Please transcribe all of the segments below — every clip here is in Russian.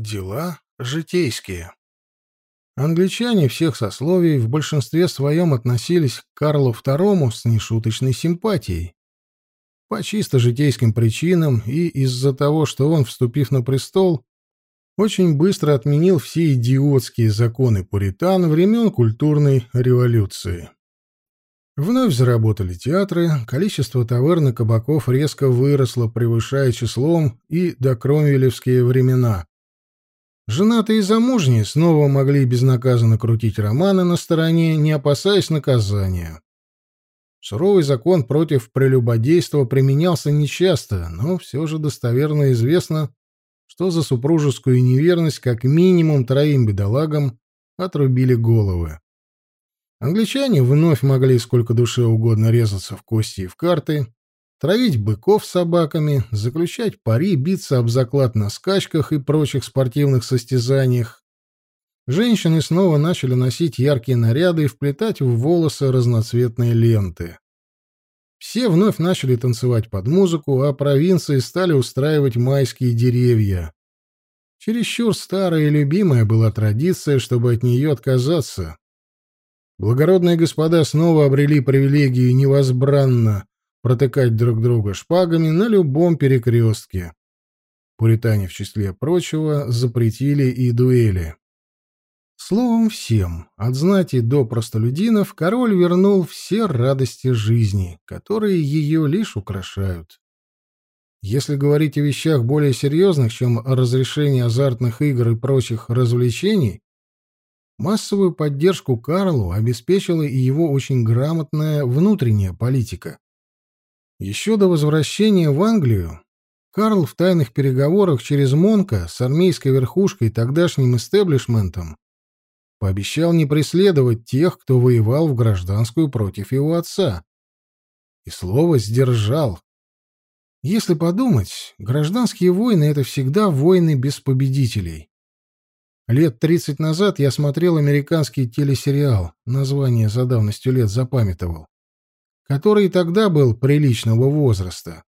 Дела житейские. Англичане всех сословий в большинстве своем относились к Карлу II с нешуточной симпатией. По чисто житейским причинам и из-за того, что он, вступив на престол, очень быстро отменил все идиотские законы пуритан времен культурной революции. Вновь заработали театры, количество таверн и кабаков резко выросло, превышая числом и до кромвелевские времена. Женатые и замужние снова могли безнаказанно крутить романы на стороне, не опасаясь наказания. Суровый закон против прелюбодейства применялся нечасто, но все же достоверно известно, что за супружескую неверность как минимум троим бедолагам отрубили головы. Англичане вновь могли сколько душе угодно резаться в кости и в карты, травить быков собаками, заключать пари, биться об заклад на скачках и прочих спортивных состязаниях. Женщины снова начали носить яркие наряды и вплетать в волосы разноцветные ленты. Все вновь начали танцевать под музыку, а провинции стали устраивать майские деревья. Чересчур старая и любимая была традиция, чтобы от нее отказаться. Благородные господа снова обрели привилегию невозбранно протыкать друг друга шпагами на любом перекрестке. Пуритане, в числе прочего, запретили и дуэли. Словом, всем, от знати до простолюдинов, король вернул все радости жизни, которые ее лишь украшают. Если говорить о вещах более серьезных, чем о разрешении азартных игр и прочих развлечений, массовую поддержку Карлу обеспечила и его очень грамотная внутренняя политика. Еще до возвращения в Англию Карл в тайных переговорах через Монка с армейской верхушкой и тогдашним истеблишментом пообещал не преследовать тех, кто воевал в гражданскую против его отца. И слово сдержал. Если подумать, гражданские войны — это всегда войны без победителей. Лет тридцать назад я смотрел американский телесериал, название за давностью лет запамятовал который тогда был приличного возраста.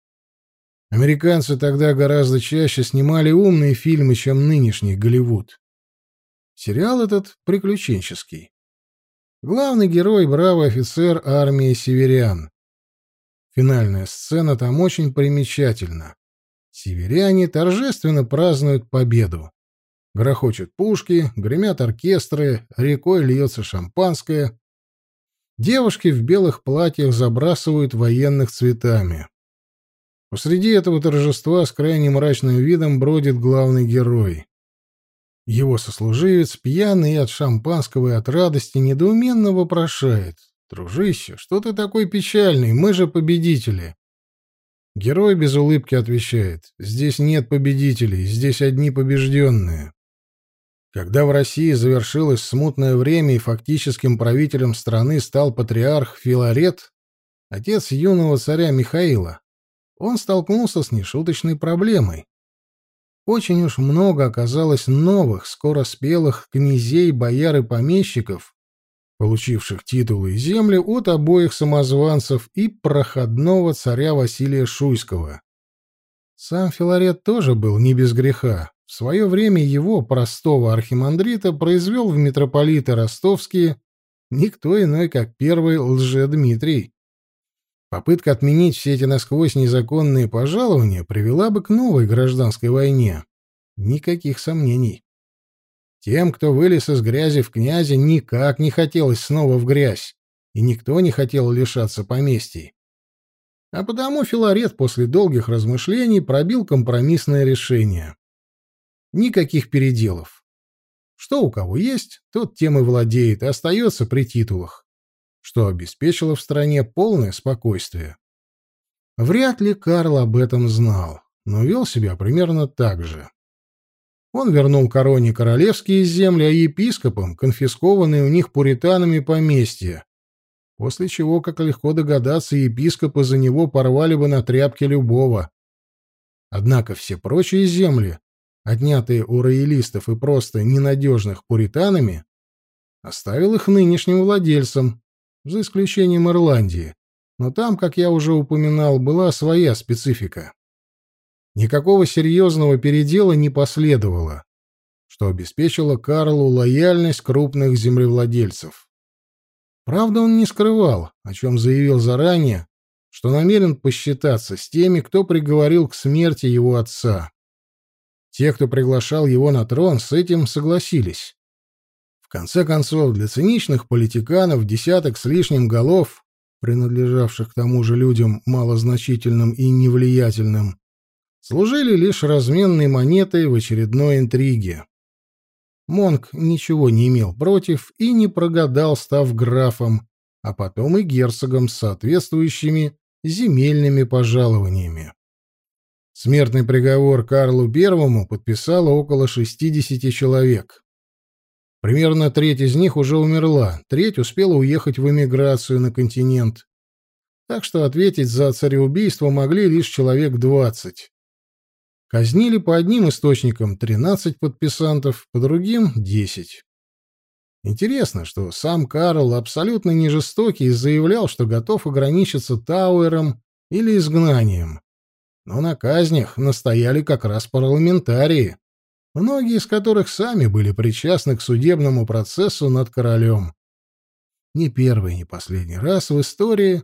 Американцы тогда гораздо чаще снимали умные фильмы, чем нынешний Голливуд. Сериал этот приключенческий. Главный герой — бравый офицер армии северян. Финальная сцена там очень примечательна. Северяне торжественно празднуют победу. Грохочут пушки, гремят оркестры, рекой льется шампанское, Девушки в белых платьях забрасывают военных цветами. Посреди этого торжества с крайне мрачным видом бродит главный герой. Его сослуживец, пьяный от шампанского и от радости, недоуменно вопрошает. «Дружище, что ты такой печальный? Мы же победители!» Герой без улыбки отвечает. «Здесь нет победителей, здесь одни побежденные». Когда в России завершилось смутное время и фактическим правителем страны стал патриарх Филарет, отец юного царя Михаила, он столкнулся с нешуточной проблемой. Очень уж много оказалось новых, скороспелых князей, бояр и помещиков, получивших титулы и земли от обоих самозванцев и проходного царя Василия Шуйского. Сам Филарет тоже был не без греха. В свое время его, простого архимандрита, произвел в митрополиты ростовские никто иной, как первый лже-Дмитрий. Попытка отменить все эти насквозь незаконные пожалования привела бы к новой гражданской войне. Никаких сомнений. Тем, кто вылез из грязи в князе, никак не хотелось снова в грязь, и никто не хотел лишаться поместий. А потому Филарет после долгих размышлений пробил компромиссное решение. Никаких переделов. Что у кого есть, тот тем и владеет, и остается при титулах, что обеспечило в стране полное спокойствие. Вряд ли Карл об этом знал, но вел себя примерно так же. Он вернул короне королевские земли, а епископам конфискованные у них пуританами поместья, после чего, как легко догадаться, епископы за него порвали бы на тряпке любого. Однако все прочие земли отнятые у роялистов и просто ненадежных пуританами, оставил их нынешним владельцам, за исключением Ирландии. Но там, как я уже упоминал, была своя специфика. Никакого серьезного передела не последовало. что обеспечило Карлу лояльность крупных землевладельцев. Правда, он не скрывал, о чем заявил заранее, что намерен посчитаться с теми, кто приговорил к смерти его отца. Те, кто приглашал его на трон, с этим согласились. В конце концов, для циничных политиканов десяток с лишним голов, принадлежавших к тому же людям малозначительным и невлиятельным, служили лишь разменной монетой в очередной интриге. Монк ничего не имел против и не прогадал, став графом, а потом и герцогом с соответствующими земельными пожалованиями. Смертный приговор Карлу I подписало около 60 человек. Примерно треть из них уже умерла, треть успела уехать в эмиграцию на континент. Так что ответить за цареубийство могли лишь человек 20. Казнили по одним источникам 13 подписантов, по другим — 10. Интересно, что сам Карл абсолютно не жестокий и заявлял, что готов ограничиться Тауэром или изгнанием. Но на казнях настояли как раз парламентарии, многие из которых сами были причастны к судебному процессу над королем. Не первый, не последний раз в истории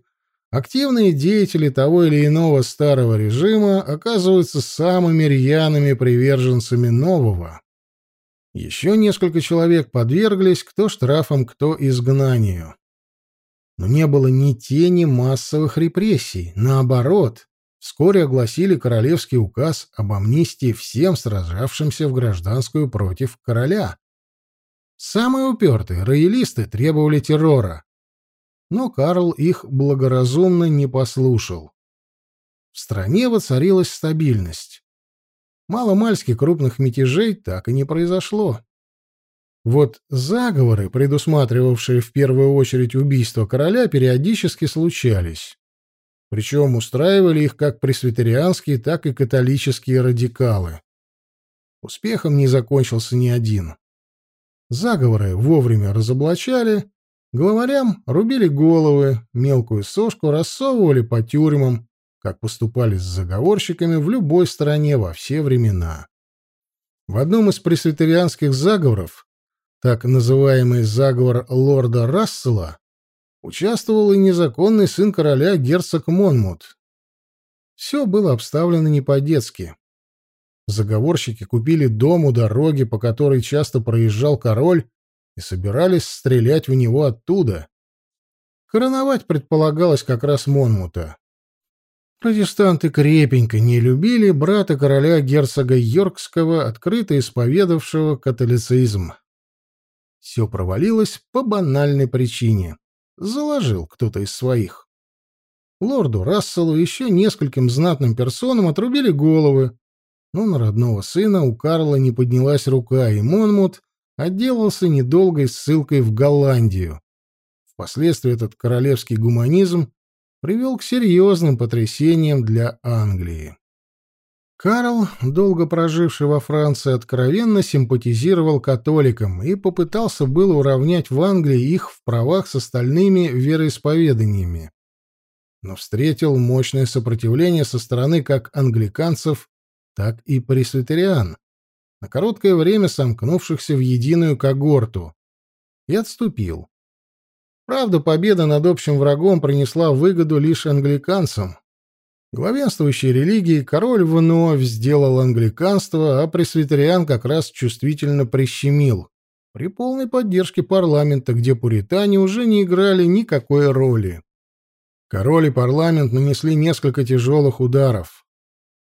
активные деятели того или иного старого режима оказываются самыми рьяными приверженцами нового. Еще несколько человек подверглись кто штрафам, кто изгнанию. Но не было ни тени массовых репрессий. Наоборот, вскоре огласили королевский указ об амнистии всем сражавшимся в гражданскую против короля. Самые упертые роялисты требовали террора. Но Карл их благоразумно не послушал. В стране воцарилась стабильность маломальски крупных мятежей так и не произошло. Вот заговоры, предусматривавшие в первую очередь убийство короля, периодически случались. Причем устраивали их как пресвитерианские, так и католические радикалы. Успехом не закончился ни один. Заговоры вовремя разоблачали, главарям рубили головы, мелкую сошку рассовывали по тюрьмам, как поступали с заговорщиками в любой стране во все времена. В одном из пресвитерианских заговоров, так называемый заговор лорда Рассела, участвовал и незаконный сын короля герцог Монмут. Все было обставлено не по-детски. Заговорщики купили дом у дороги, по которой часто проезжал король, и собирались стрелять в него оттуда. Короновать предполагалось как раз Монмута. Протестанты крепенько не любили брата короля герцога Йоркского, открыто исповедавшего католицизм. Все провалилось по банальной причине. Заложил кто-то из своих. Лорду Расселу еще нескольким знатным персонам отрубили головы, но на родного сына у Карла не поднялась рука, и Монмут отделался недолгой ссылкой в Голландию. Впоследствии этот королевский гуманизм привел к серьезным потрясениям для Англии. Карл, долго проживший во Франции, откровенно симпатизировал католикам и попытался было уравнять в Англии их в правах с остальными вероисповеданиями. Но встретил мощное сопротивление со стороны как англиканцев, так и пресвитериан, на короткое время сомкнувшихся в единую когорту, и отступил. Правда, победа над общим врагом принесла выгоду лишь англиканцам. Главенствующей религии король вновь сделал англиканство, а пресвитериан как раз чувствительно прищемил, при полной поддержке парламента, где пуритане уже не играли никакой роли. Король и парламент нанесли несколько тяжелых ударов.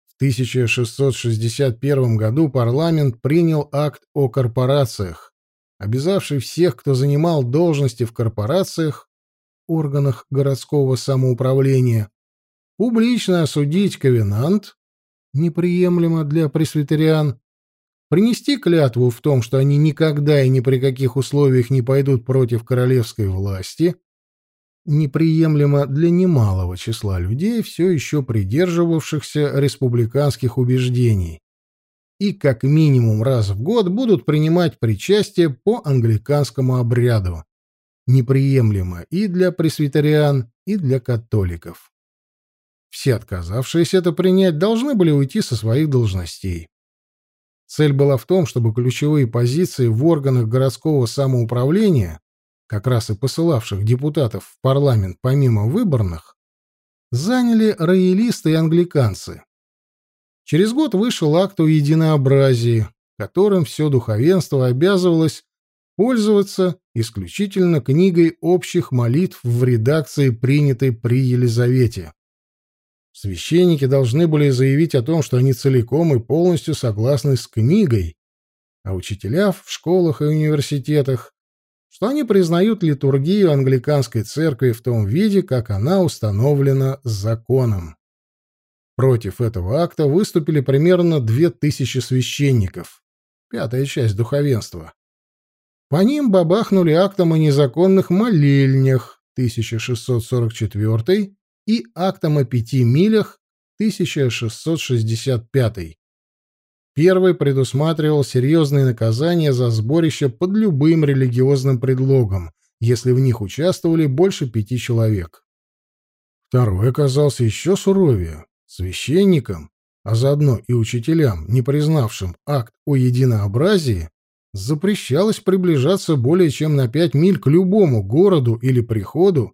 В 1661 году парламент принял акт о корпорациях, обязавший всех, кто занимал должности в корпорациях, органах городского самоуправления, публично осудить ковенант, неприемлемо для пресвитериан, принести клятву в том, что они никогда и ни при каких условиях не пойдут против королевской власти, неприемлемо для немалого числа людей, все еще придерживавшихся республиканских убеждений, и как минимум раз в год будут принимать причастие по англиканскому обряду. Неприемлемо и для пресвитериан, и для католиков. Все отказавшиеся это принять должны были уйти со своих должностей. Цель была в том, чтобы ключевые позиции в органах городского самоуправления, как раз и посылавших депутатов в парламент помимо выборных, заняли роялисты и англиканцы. Через год вышел акт о единообразии, которым все духовенство обязывалось пользоваться исключительно книгой общих молитв в редакции, принятой при Елизавете. Священники должны были заявить о том, что они целиком и полностью согласны с книгой, а учителя в школах и университетах, что они признают литургию англиканской церкви в том виде, как она установлена законом. Против этого акта выступили примерно две тысячи священников, пятая часть духовенства. По ним бабахнули актом о незаконных молельнях 1644 и актом о пяти милях 1665. Первый предусматривал серьезные наказания за сборище под любым религиозным предлогом, если в них участвовали больше пяти человек. Второй оказался еще суровее. Священникам, а заодно и учителям, не признавшим акт о единообразии, запрещалось приближаться более чем на пять миль к любому городу или приходу,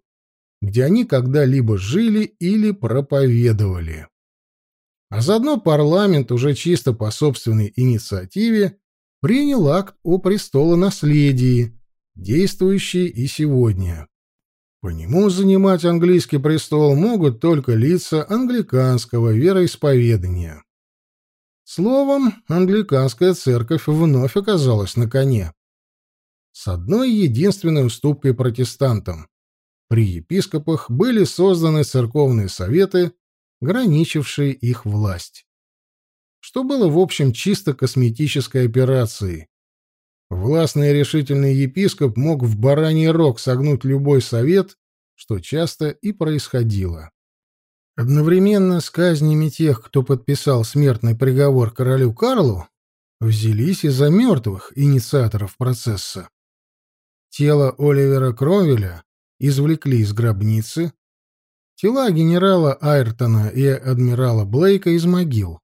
где они когда-либо жили или проповедовали. А заодно парламент уже чисто по собственной инициативе принял акт о престолонаследии, действующий и сегодня. По нему занимать английский престол могут только лица англиканского вероисповедания. Словом, англиканская церковь вновь оказалась на коне. С одной единственной уступкой протестантам. При епископах были созданы церковные советы, граничившие их власть. Что было, в общем, чисто косметической операцией. Властный и решительный епископ мог в бараний рог согнуть любой совет, что часто и происходило. Одновременно с казнями тех, кто подписал смертный приговор королю Карлу, взялись и за мертвых инициаторов процесса. Тело Оливера Кромвеля извлекли из гробницы, тела генерала Айртона и адмирала Блейка из могил.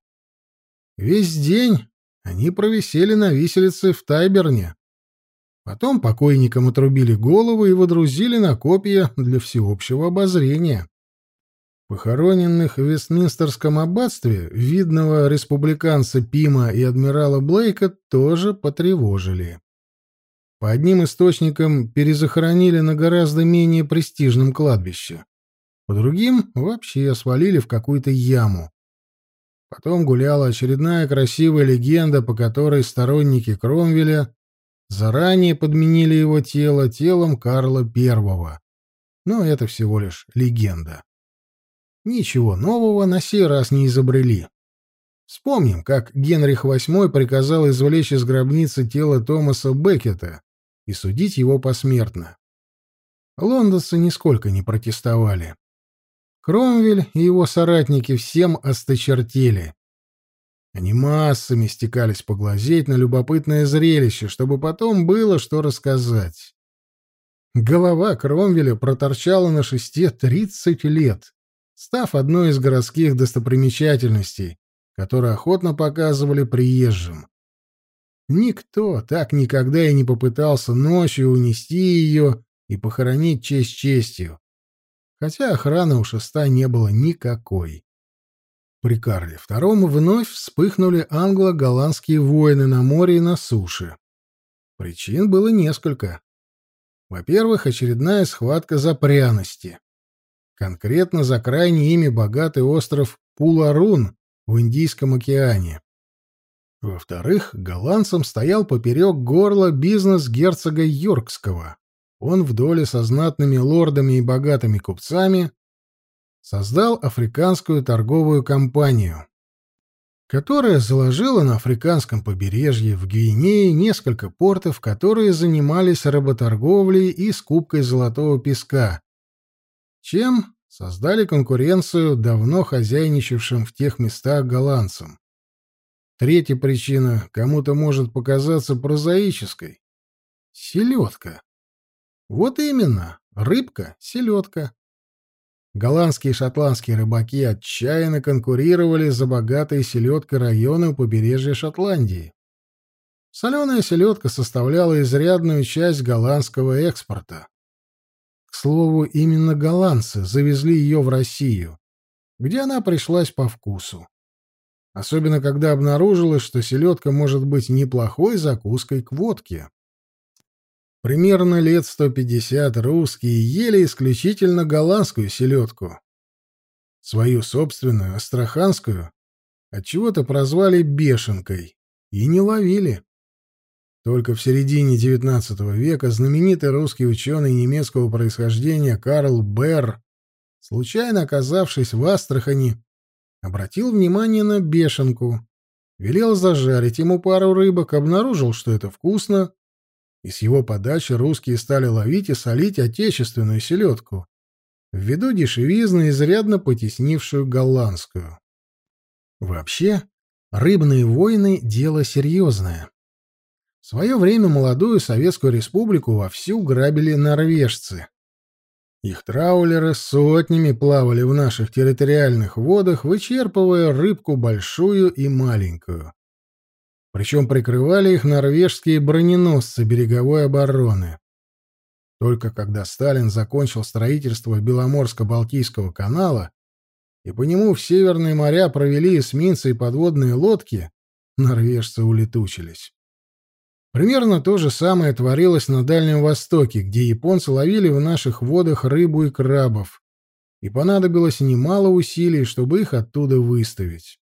Весь день они провисели на виселице в Тайберне. Потом покойникам отрубили головы и водрузили на копья для всеобщего обозрения. Похороненных в Вестминстерском аббатстве видного республиканца Пима и адмирала Блейка тоже потревожили. По одним источникам перезахоронили на гораздо менее престижном кладбище. По другим вообще свалили в какую-то яму. Потом гуляла очередная красивая легенда, по которой сторонники Кромвеля заранее подменили его тело телом Карла I. Но это всего лишь легенда. Ничего нового на сей раз не изобрели. Вспомним, как Генрих VIII приказал извлечь из гробницы тело Томаса Беккета, и судить его посмертно. Лондонцы нисколько не протестовали. Кромвель и его соратники всем осточертели. Они массами стекались поглазеть на любопытное зрелище, чтобы потом было что рассказать. Голова Кромвеля проторчала на шесте тридцать лет, став одной из городских достопримечательностей, которые охотно показывали приезжим. Никто так никогда и не попытался ночью унести ее и похоронить честь честью, хотя охраны у шеста не было никакой. При Карле II вновь вспыхнули англо-голландские войны на море и на суше. Причин было несколько. Во-первых, очередная схватка за пряности. Конкретно за крайне ими богатый остров Пуларун в Индийском океане. Во-вторых, голландцам стоял поперек горла бизнес герцога Йоркского. Он в доле со знатными лордами и богатыми купцами создал африканскую торговую компанию, которая заложила на африканском побережье в Гвинее несколько портов, которые занимались работорговлей и скупкой золотого песка, чем создали конкуренцию давно хозяйничавшим в тех местах голландцам. Третья причина кому-то может показаться прозаической. Селедка. Вот именно, рыбка, селедка. Голландские и шотландские рыбаки отчаянно конкурировали за богатой селедкой районы у побережья Шотландии. Соленая селедка составляла изрядную часть голландского экспорта. К слову, именно голландцы завезли ее в Россию, где она пришлась по вкусу. Особенно, когда обнаружилось, что селедка может быть неплохой закуской к водке. Примерно лет 150 русские ели исключительно голландскую селедку. Свою собственную, астраханскую, отчего-то прозвали бешенкой и не ловили. Только в середине XIX века знаменитый русский ученый немецкого происхождения Карл Берр, случайно оказавшись в Астрахани, обратил внимание на бешенку, велел зажарить ему пару рыбок, обнаружил, что это вкусно, и с его подачи русские стали ловить и солить отечественную селедку, ввиду дешевизны, изрядно потеснившую голландскую. Вообще, рыбные войны — дело серьезное. В свое время молодую Советскую Республику вовсю грабили норвежцы. Их траулеры сотнями плавали в наших территориальных водах, вычерпывая рыбку большую и маленькую. Причем прикрывали их норвежские броненосцы береговой обороны. Только когда Сталин закончил строительство Беломорско-Балтийского канала, и по нему в Северные моря провели эсминцы и подводные лодки, норвежцы улетучились. Примерно то же самое творилось на Дальнем Востоке, где японцы ловили в наших водах рыбу и крабов, и понадобилось немало усилий, чтобы их оттуда выставить.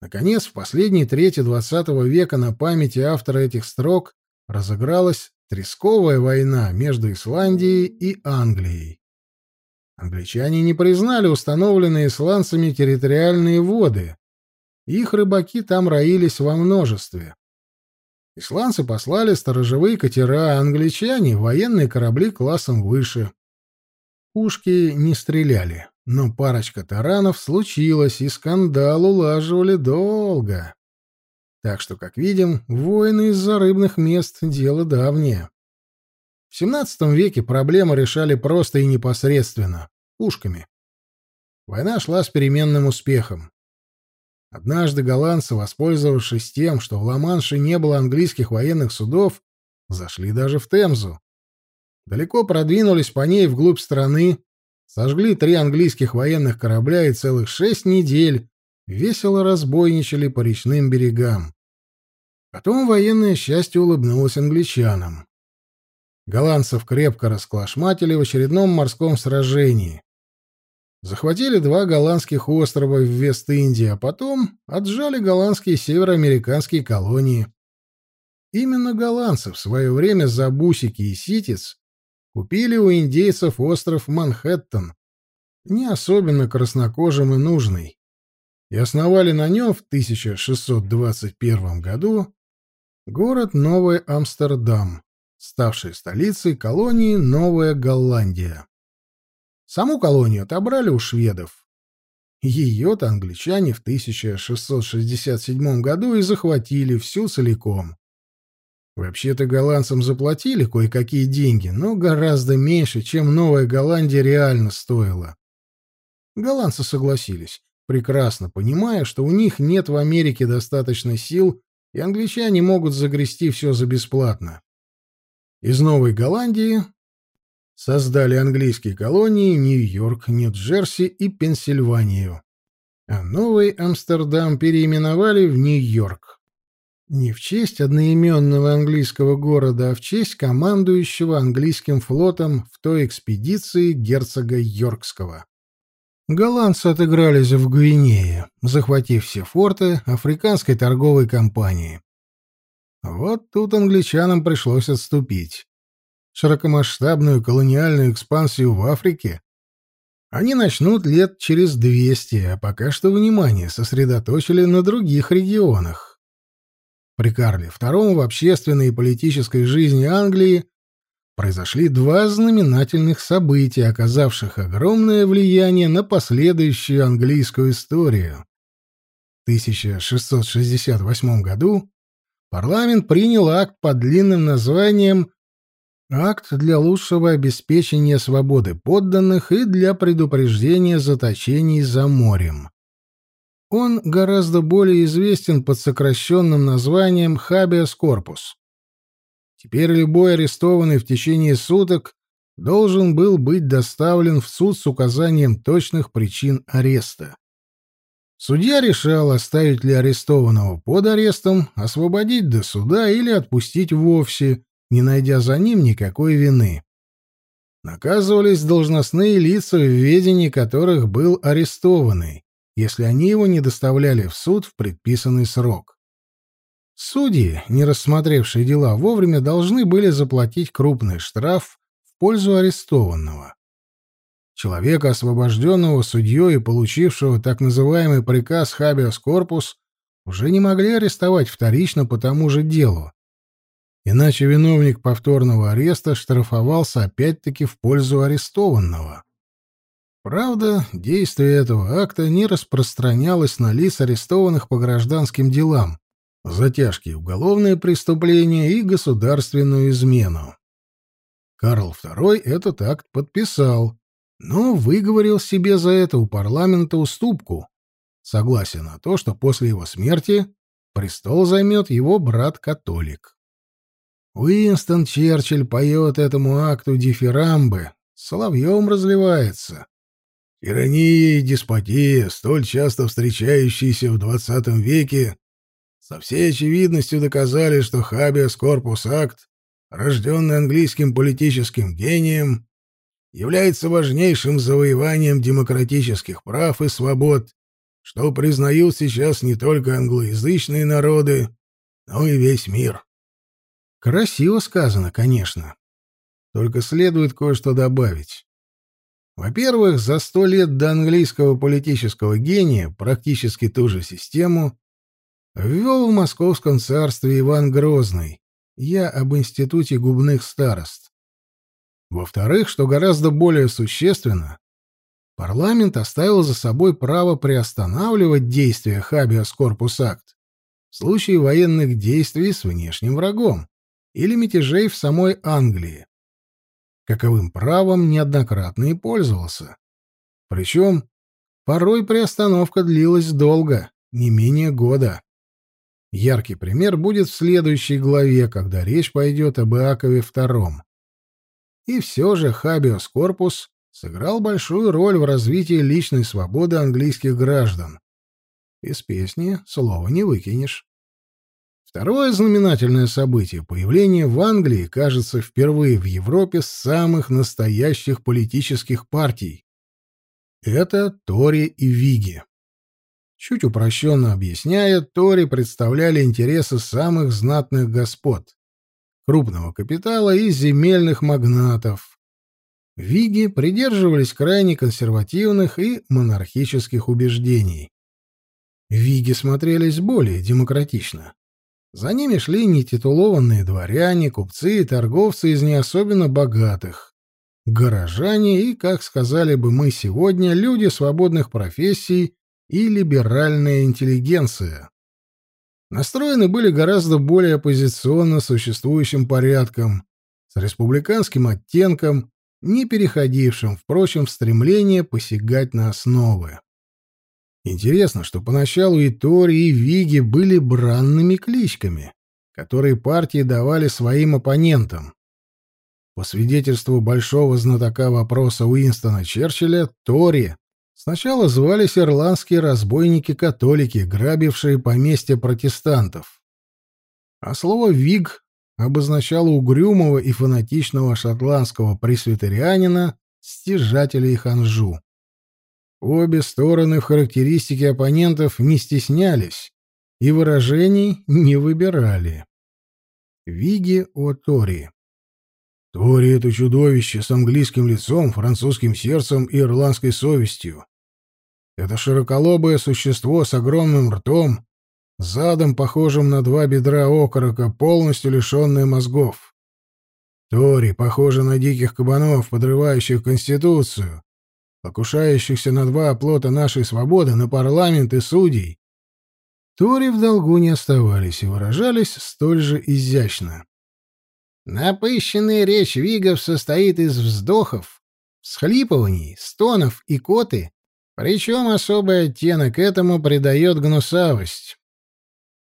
Наконец, в последней трети XX века на памяти автора этих строк разыгралась Тресковая война между Исландией и Англией. Англичане не признали установленные исландцами территориальные воды. Их рыбаки там роились во множестве. Исландцы послали сторожевые катера, а англичане — военные корабли классом выше. Пушки не стреляли, но парочка таранов случилась, и скандал улаживали долго. Так что, как видим, войны из-за рыбных мест — дело давнее. В XVII веке проблему решали просто и непосредственно — пушками. Война шла с переменным успехом. Однажды голландцы, воспользовавшись тем, что в Ла-Манше не было английских военных судов, зашли даже в Темзу. Далеко продвинулись по ней вглубь страны, сожгли три английских военных корабля и целых шесть недель весело разбойничали по речным берегам. Потом военное счастье улыбнулось англичанам. Голландцев крепко расклашматили в очередном морском сражении. Захватили два голландских острова в Вест-Индии, а потом отжали голландские североамериканские колонии. Именно голландцы в свое время за бусики и ситец купили у индейцев остров Манхэттен, не особенно краснокожим и нужный и основали на нем в 1621 году город Новый Амстердам, ставший столицей колонии Новая Голландия. Саму колонию отобрали у шведов. Ее-то англичане в 1667 году и захватили всю целиком. Вообще-то голландцам заплатили кое-какие деньги, но гораздо меньше, чем Новая Голландия реально стоила. Голландцы согласились, прекрасно понимая, что у них нет в Америке достаточно сил, и англичане могут загрести все за бесплатно. Из Новой Голландии создали английские колонии Нью-Йорк, Нью-Джерси и Пенсильванию. А Новый Амстердам переименовали в Нью-Йорк. Не в честь одноименного английского города, а в честь командующего английским флотом в той экспедиции герцога Йоркского. Голландцы отыгрались в Гвинее, захватив все форты африканской торговой компании. Вот тут англичанам пришлось отступить. Широкомасштабную колониальную экспансию в Африке они начнут лет через 200, а пока что внимание сосредоточили на других регионах. При Карле II в общественной и политической жизни Англии произошли два знаменательных события, оказавших огромное влияние на последующую английскую историю. В 1668 году парламент принял акт под длинным названием «Акт для лучшего обеспечения свободы подданных и для предупреждения заточений за морем». Он гораздо более известен под сокращенным названием «Habeas Corpus». Теперь любой арестованный в течение суток должен был быть доставлен в суд с указанием точных причин ареста. Судья решал, оставить ли арестованного под арестом, освободить до суда или отпустить вовсе, не найдя за ним никакой вины. Наказывались должностные лица, в ведении которых был арестованный, если они его не доставляли в суд в предписанный срок. Судьи, не рассмотревшие дела вовремя, должны были заплатить крупный штраф в пользу арестованного. Человека, освобожденного судьей и получившего так называемый приказ «Хабиас Корпус», уже не могли арестовать вторично по тому же делу. Иначе виновник повторного ареста штрафовался опять-таки в пользу арестованного. Правда, действие этого акта не распространялось на лиц, арестованных по гражданским делам, за тяжкие уголовные преступления и государственную измену. Карл II этот акт подписал, но выговорил себе за это у парламента уступку, согласие на то, что после его смерти престол займет его брат-католик. Уинстон Черчилль поет этому акту дифирамбы, соловьем разливается. Тирания и деспотия, столь часто встречающиеся в XX веке, со всей очевидностью доказали, что Хабиас Корпус Акт, рожденный английским политическим гением, является важнейшим завоеванием демократических прав и свобод, что признают сейчас не только англоязычные народы, но и весь мир. Красиво сказано, конечно. Только следует кое-что добавить. Во-первых, за сто лет до английского политического гения практически ту же систему ввел в Московском царстве Иван Грозный. Я об институте губных старост. Во-вторых, что гораздо более существенно, парламент оставил за собой право приостанавливать действия Habeas Corpus Act в случае военных действий с внешним врагом или мятежей в самой Англии. Каковым правом неоднократно и пользовался. Причем порой приостановка длилась долго, не менее года. Яркий пример будет в следующей главе, когда речь пойдет об Иакове II. И все же Хабиос Корпус сыграл большую роль в развитии личной свободы английских граждан. Из песни слова не выкинешь. Второе знаменательное событие — появление в Англии, кажется, впервые в Европе самых настоящих политических партий. Это Тори и Виги. Чуть упрощенно объясняя, Тори представляли интересы самых знатных господ крупного капитала и земельных магнатов. Виги придерживались крайне консервативных и монархических убеждений. Виги смотрелись более демократично. За ними шли нетитулованные дворяне, купцы и торговцы из не особенно богатых, горожане и, как сказали бы мы сегодня, люди свободных профессий и либеральная интеллигенция настроены были гораздо более оппозиционно существующим порядком, с республиканским оттенком, не переходившим, впрочем, в стремление посягать на основы. Интересно, что поначалу и Тори, и Виги были бранными кличками, которые партии давали своим оппонентам. По свидетельству большого знатока вопроса Уинстона Черчилля, Тори Сначала звались ирландские разбойники-католики, грабившие поместья протестантов. А слово «виг» обозначало угрюмого и фанатичного шотландского пресвитерианина, стяжателя и ханжу. Обе стороны в характеристике оппонентов не стеснялись и выражений не выбирали. Виги о Тори. Тори — это чудовище с английским лицом, французским сердцем и ирландской совестью. Это широколобое существо с огромным ртом, задом, похожим на два бедра окорока, полностью лишенное мозгов. Тори похожи на диких кабанов, подрывающих Конституцию, покушающихся на два оплота нашей свободы, на парламент и судей. Тори в долгу не оставались и выражались столь же изящно. Напыщенная речь вигов состоит из вздохов, всхлипываний, стонов и коты, Причем особый оттенок этому придает гнусавость.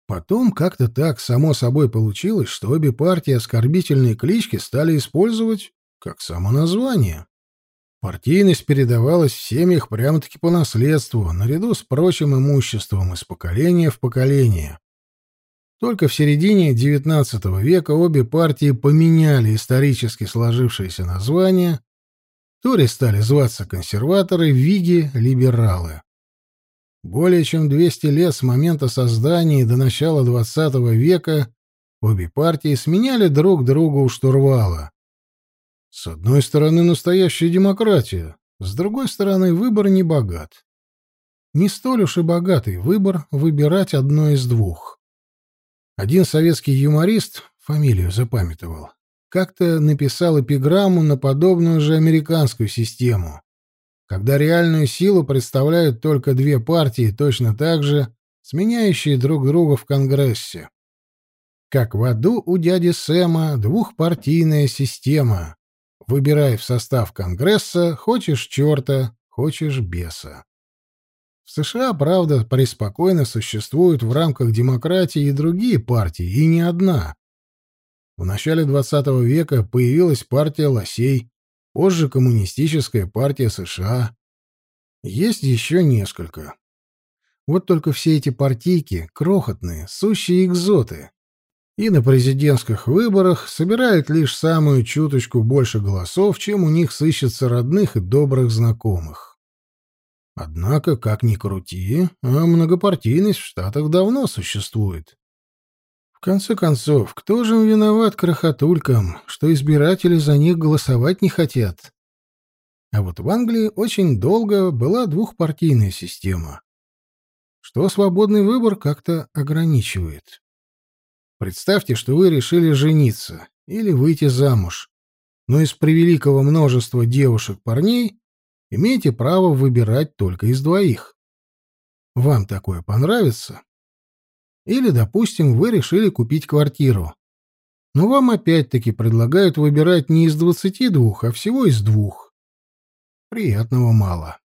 Потом как-то так само собой получилось, что обе партии оскорбительные клички стали использовать как само название. Партийность передавалась в семьях прямо-таки по наследству, наряду с прочим имуществом из поколения в поколение. Только в середине XIX века обе партии поменяли исторически сложившееся название, Тори стали зваться консерваторы, Виги — либералы. Более чем 200 лет с момента создания до начала XX века обе партии сменяли друг друга у штурвала. С одной стороны, настоящая демократия, с другой стороны, выбор не богат. Не столь уж и богатый выбор выбирать одно из двух. Один советский юморист, фамилию запамятовал, как-то написал эпиграмму на подобную же американскую систему, когда реальную силу представляют только две партии, точно так же сменяющие друг друга в Конгрессе. Как в аду у дяди Сэма двухпартийная система, Выбирай в состав Конгресса, хочешь черта, хочешь беса. В США, правда, преспокойно существуют в рамках демократии и другие партии, и не одна. В начале XX века появилась партия лосей, позже Коммунистическая партия США. Есть еще несколько. Вот только все эти партийки крохотные, сущие экзоты и на президентских выборах собирают лишь самую чуточку больше голосов, чем у них сыщется родных и добрых знакомых. Однако, как ни крути, а многопартийность в Штатах давно существует. В конце концов, кто же виноват крохотулькам, что избиратели за них голосовать не хотят? А вот в Англии очень долго была двухпартийная система, что свободный выбор как-то ограничивает. Представьте, что вы решили жениться или выйти замуж, но из превеликого множества девушек-парней имеете право выбирать только из двоих. Вам такое понравится? Или, допустим, вы решили купить квартиру, но вам опять-таки предлагают выбирать не из двадцати двух, а всего из двух. Приятного мало.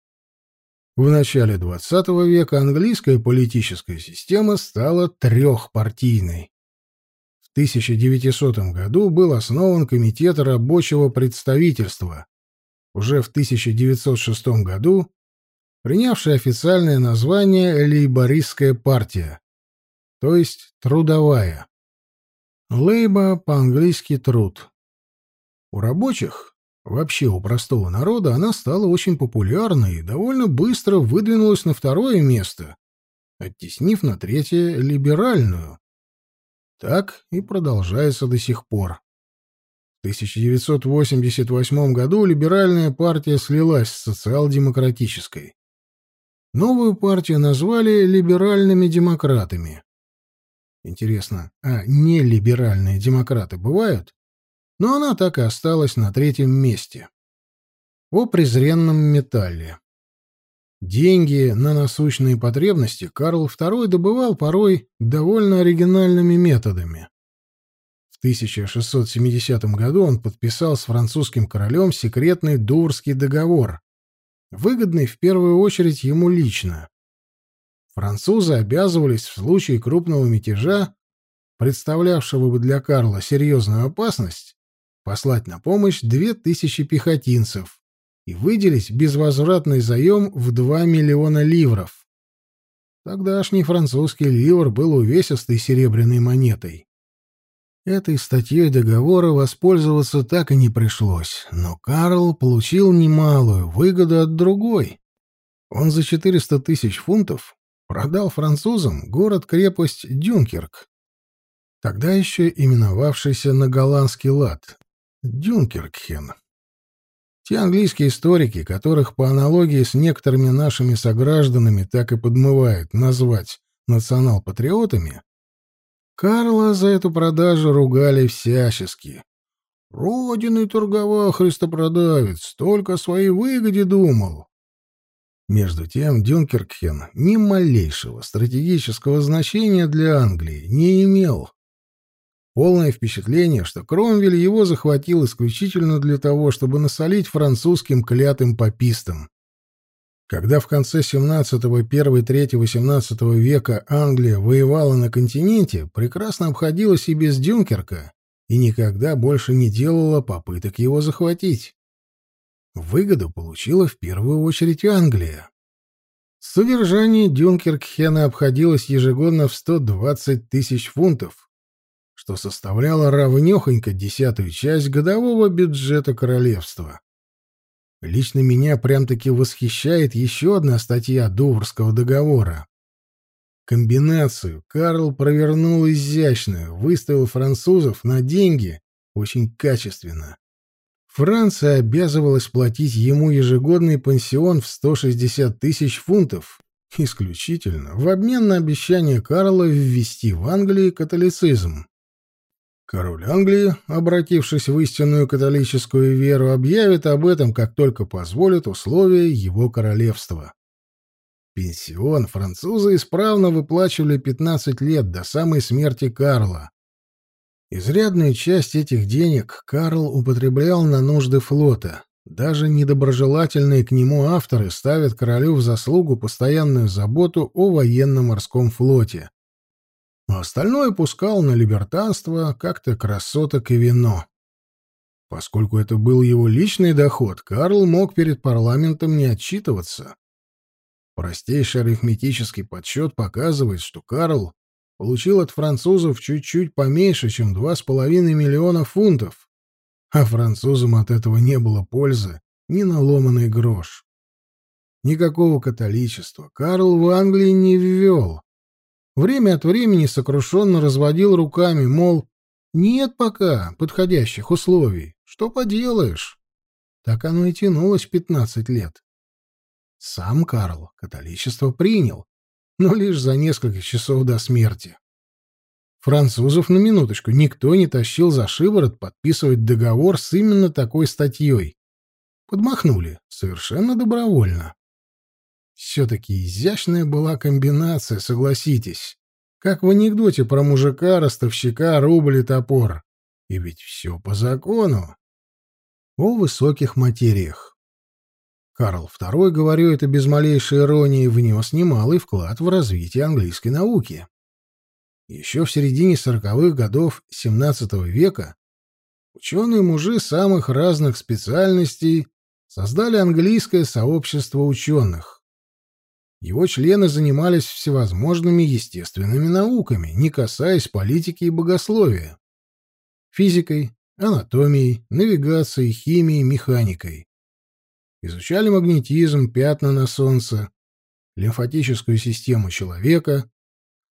В начале XX века английская политическая система стала трехпартийной. 1900 году был основан Комитет рабочего представительства, уже в 1906 году принявший официальное название «Лейбористская партия», то есть «трудовая». Лейба по-английски «труд». У рабочих, вообще у простого народа, она стала очень популярной и довольно быстро выдвинулась на второе место, оттеснив на третье либеральную. Так и продолжается до сих пор. В 1988 году либеральная партия слилась с социал-демократической. Новую партию назвали либеральными демократами. Интересно, а нелиберальные демократы бывают? Но она так и осталась на третьем месте. О презренном металле. Деньги на насущные потребности Карл II добывал порой довольно оригинальными методами. В 1670 году он подписал с французским королем секретный Дурский договор, выгодный в первую очередь ему лично. Французы обязывались в случае крупного мятежа, представлявшего бы для Карла серьезную опасность, послать на помощь две тысячи пехотинцев, и выделить безвозвратный заем в 2 миллиона ливров. Тогдашний французский ливр был увесистой серебряной монетой. Этой статьей договора воспользоваться так и не пришлось, но Карл получил немалую выгоду от другой. Он за 400 тысяч фунтов продал французам город-крепость Дюнкерк, тогда еще именовавшийся на голландский лад — Дюнкеркхен. Те английские историки, которых по аналогии с некоторыми нашими согражданами так и подмывает назвать национал-патриотами, Карла за эту продажу ругали всячески. Родиной торговал христопродавец, только о своей выгоде думал. Между тем Дюнкеркхен ни малейшего стратегического значения для Англии не имел. Полное впечатление, что Кромвель его захватил исключительно для того, чтобы насолить французским клятым попистам. Когда в конце 17-го, первой трети 18 века Англия воевала на континенте, прекрасно обходилась и без Дюнкерка, и никогда больше не делала попыток его захватить. Выгоду получила в первую очередь Англия. Содержание Дюнкеркхена обходилось ежегодно в 120 тысяч фунтов, что составляло равнёхонько десятую часть годового бюджета королевства. Лично меня прям-таки восхищает еще одна статья Дуврского договора. Комбинацию Карл провернул изящную, выставил французов на деньги очень качественно. Франция обязывалась платить ему ежегодный пансион в 160 тысяч фунтов, исключительно в обмен на обещание Карла ввести в Англии католицизм. Король Англии, обратившись в истинную католическую веру, объявит об этом, как только позволят условия его королевства. Пенсион французы исправно выплачивали 15 лет до самой смерти Карла. Изрядную часть этих денег Карл употреблял на нужды флота. Даже недоброжелательные к нему авторы ставят королю в заслугу постоянную заботу о военно-морском флоте а остальное пускал на либертанство, как-то красоток и вино. Поскольку это был его личный доход, Карл мог перед парламентом не отчитываться. Простейший арифметический подсчет показывает, что Карл получил от французов чуть-чуть поменьше, чем 2,5 миллиона фунтов, а французам от этого не было пользы ни на ломаный грош. Никакого католичества Карл в Англии не ввел, время от времени сокрушенно разводил руками, мол, нет пока подходящих условий. Что поделаешь? Так оно и тянулось пятнадцать лет. Сам Карл католичество принял, но лишь за несколько часов до смерти. Французов на минуточку никто не тащил за шиворот подписывать договор с именно такой статьей. Подмахнули, совершенно добровольно. Все-таки изящная была комбинация, согласитесь. Как в анекдоте про мужика, ростовщика, рубль и топор. И ведь все по закону. О высоких материях. Карл II, говорю это без малейшей иронии, внес немалый вклад в развитие английской науки. Еще в середине сороковых годов XVII века ученые-мужи самых разных специальностей создали английское сообщество ученых. Его члены занимались всевозможными естественными науками, не касаясь политики и богословия. Физикой, анатомией, навигацией, химией, механикой. Изучали магнетизм, пятна на солнце, лимфатическую систему человека,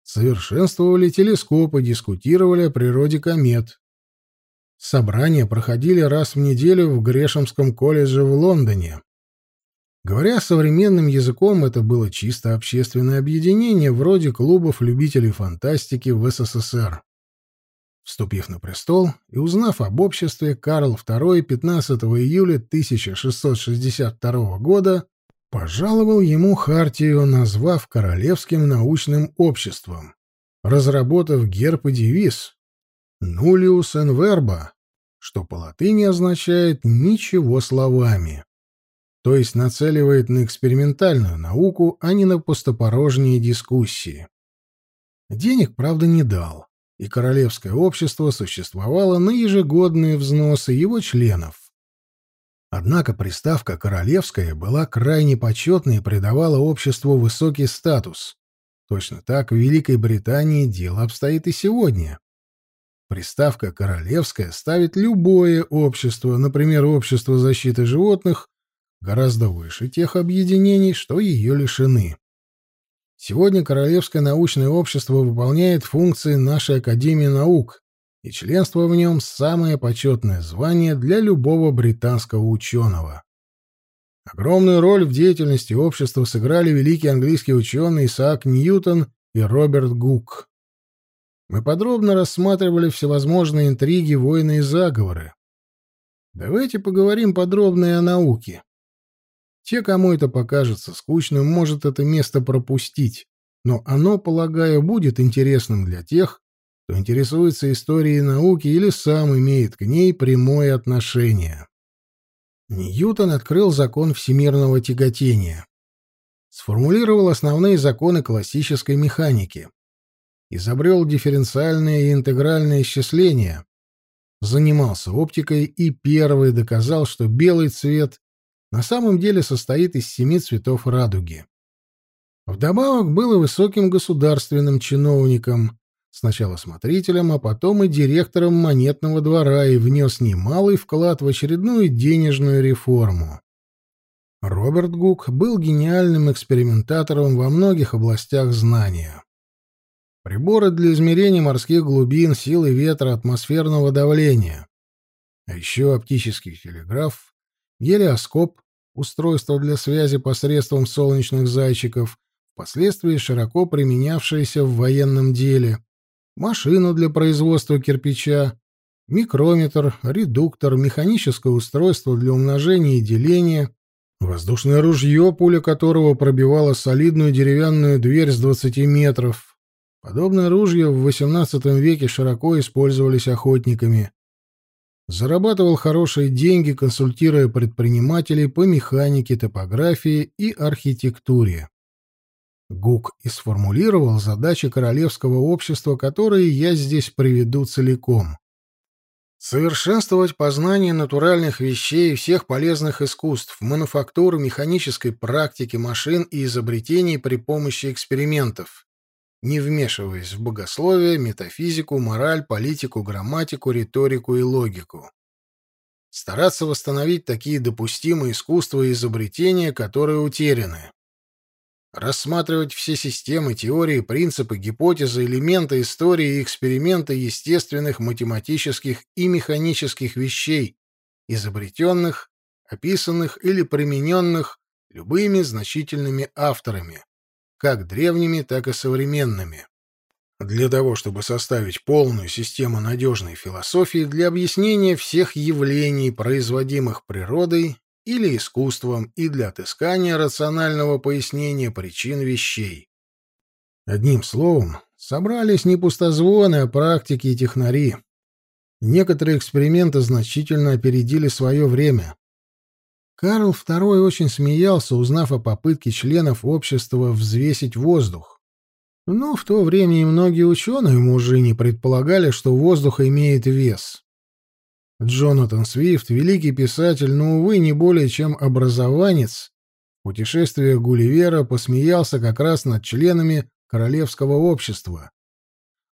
совершенствовали телескопы, дискутировали о природе комет. Собрания проходили раз в неделю в Грешемском колледже в Лондоне. Говоря современным языком, это было чисто общественное объединение, вроде клубов любителей фантастики в СССР. Вступив на престол и узнав об обществе, Карл II 15 июля 1662 года пожаловал ему хартию, назвав Королевским научным обществом, разработав герб и девиз «Nullius in verba», что по латыни означает «ничего словами» то есть нацеливает на экспериментальную науку, а не на пустопорожние дискуссии. Денег, правда, не дал, и королевское общество существовало на ежегодные взносы его членов. Однако приставка «королевская» была крайне почетной и придавала обществу высокий статус. Точно так в Великой Британии дело обстоит и сегодня. Приставка «королевская» ставит любое общество, например, общество защиты животных, гораздо выше тех объединений, что ее лишены. Сегодня Королевское научное общество выполняет функции нашей Академии наук, и членство в нем самое почетное звание для любого британского ученого. Огромную роль в деятельности общества сыграли великие английские ученые Исаак Ньютон и Роберт Гук. Мы подробно рассматривали всевозможные интриги, войны и заговоры. Давайте поговорим подробно и о науке. Те, кому это покажется скучным, может это место пропустить, но оно, полагаю, будет интересным для тех, кто интересуется историей науки или сам имеет к ней прямое отношение. Ньютон открыл закон всемирного тяготения. сформулировал основные законы классической механики, изобрел дифференциальное и интегральное исчисление, занимался оптикой и первый доказал, что белый цвет на самом деле состоит из семи цветов радуги. Вдобавок был и высоким государственным чиновником, сначала смотрителем, а потом и директором монетного двора и внес немалый вклад в очередную денежную реформу. Роберт Гук был гениальным экспериментатором во многих областях знания. Приборы для измерения морских глубин, силы ветра, атмосферного давления. А еще оптический телеграф, гелиоскоп, устройство для связи посредством солнечных зайчиков, впоследствии широко применявшееся в военном деле, машину для производства кирпича, микрометр, редуктор, механическое устройство для умножения и деления, воздушное ружье, пуля которого пробивала солидную деревянную дверь с 20 метров. Подобные ружья в XVIII веке широко использовались охотниками. Зарабатывал хорошие деньги, консультируя предпринимателей по механике, топографии и архитектуре. Гук и сформулировал задачи королевского общества, которые я здесь приведу целиком. Совершенствовать познание натуральных вещей и всех полезных искусств, мануфактуры, механической практики, машин и изобретений при помощи экспериментов, не вмешиваясь в богословие, метафизику, мораль, политику, грамматику, риторику и логику. Стараться восстановить такие допустимые искусства и изобретения, которые утеряны рассматривать все системы, теории, принципы, гипотезы, элементы истории и эксперименты естественных, математических и механических вещей, изобретенных, описанных или примененных любыми значительными авторами, как древними, так и современными. Для того, чтобы составить полную систему надежной философии для объяснения всех явлений, производимых природой или искусством и для отыскания рационального пояснения причин вещей. Одним словом, собрались не пустозвоны, а практики и технари. Некоторые эксперименты значительно опередили свое время. Карл II очень смеялся, узнав о попытке членов общества взвесить воздух. Но в то время и многие ученые-мужи не предполагали, что воздух имеет вес. Джонатан Свифт, великий писатель, но, увы, не более чем образованец, путешествие Гулливера посмеялся как раз над членами королевского общества,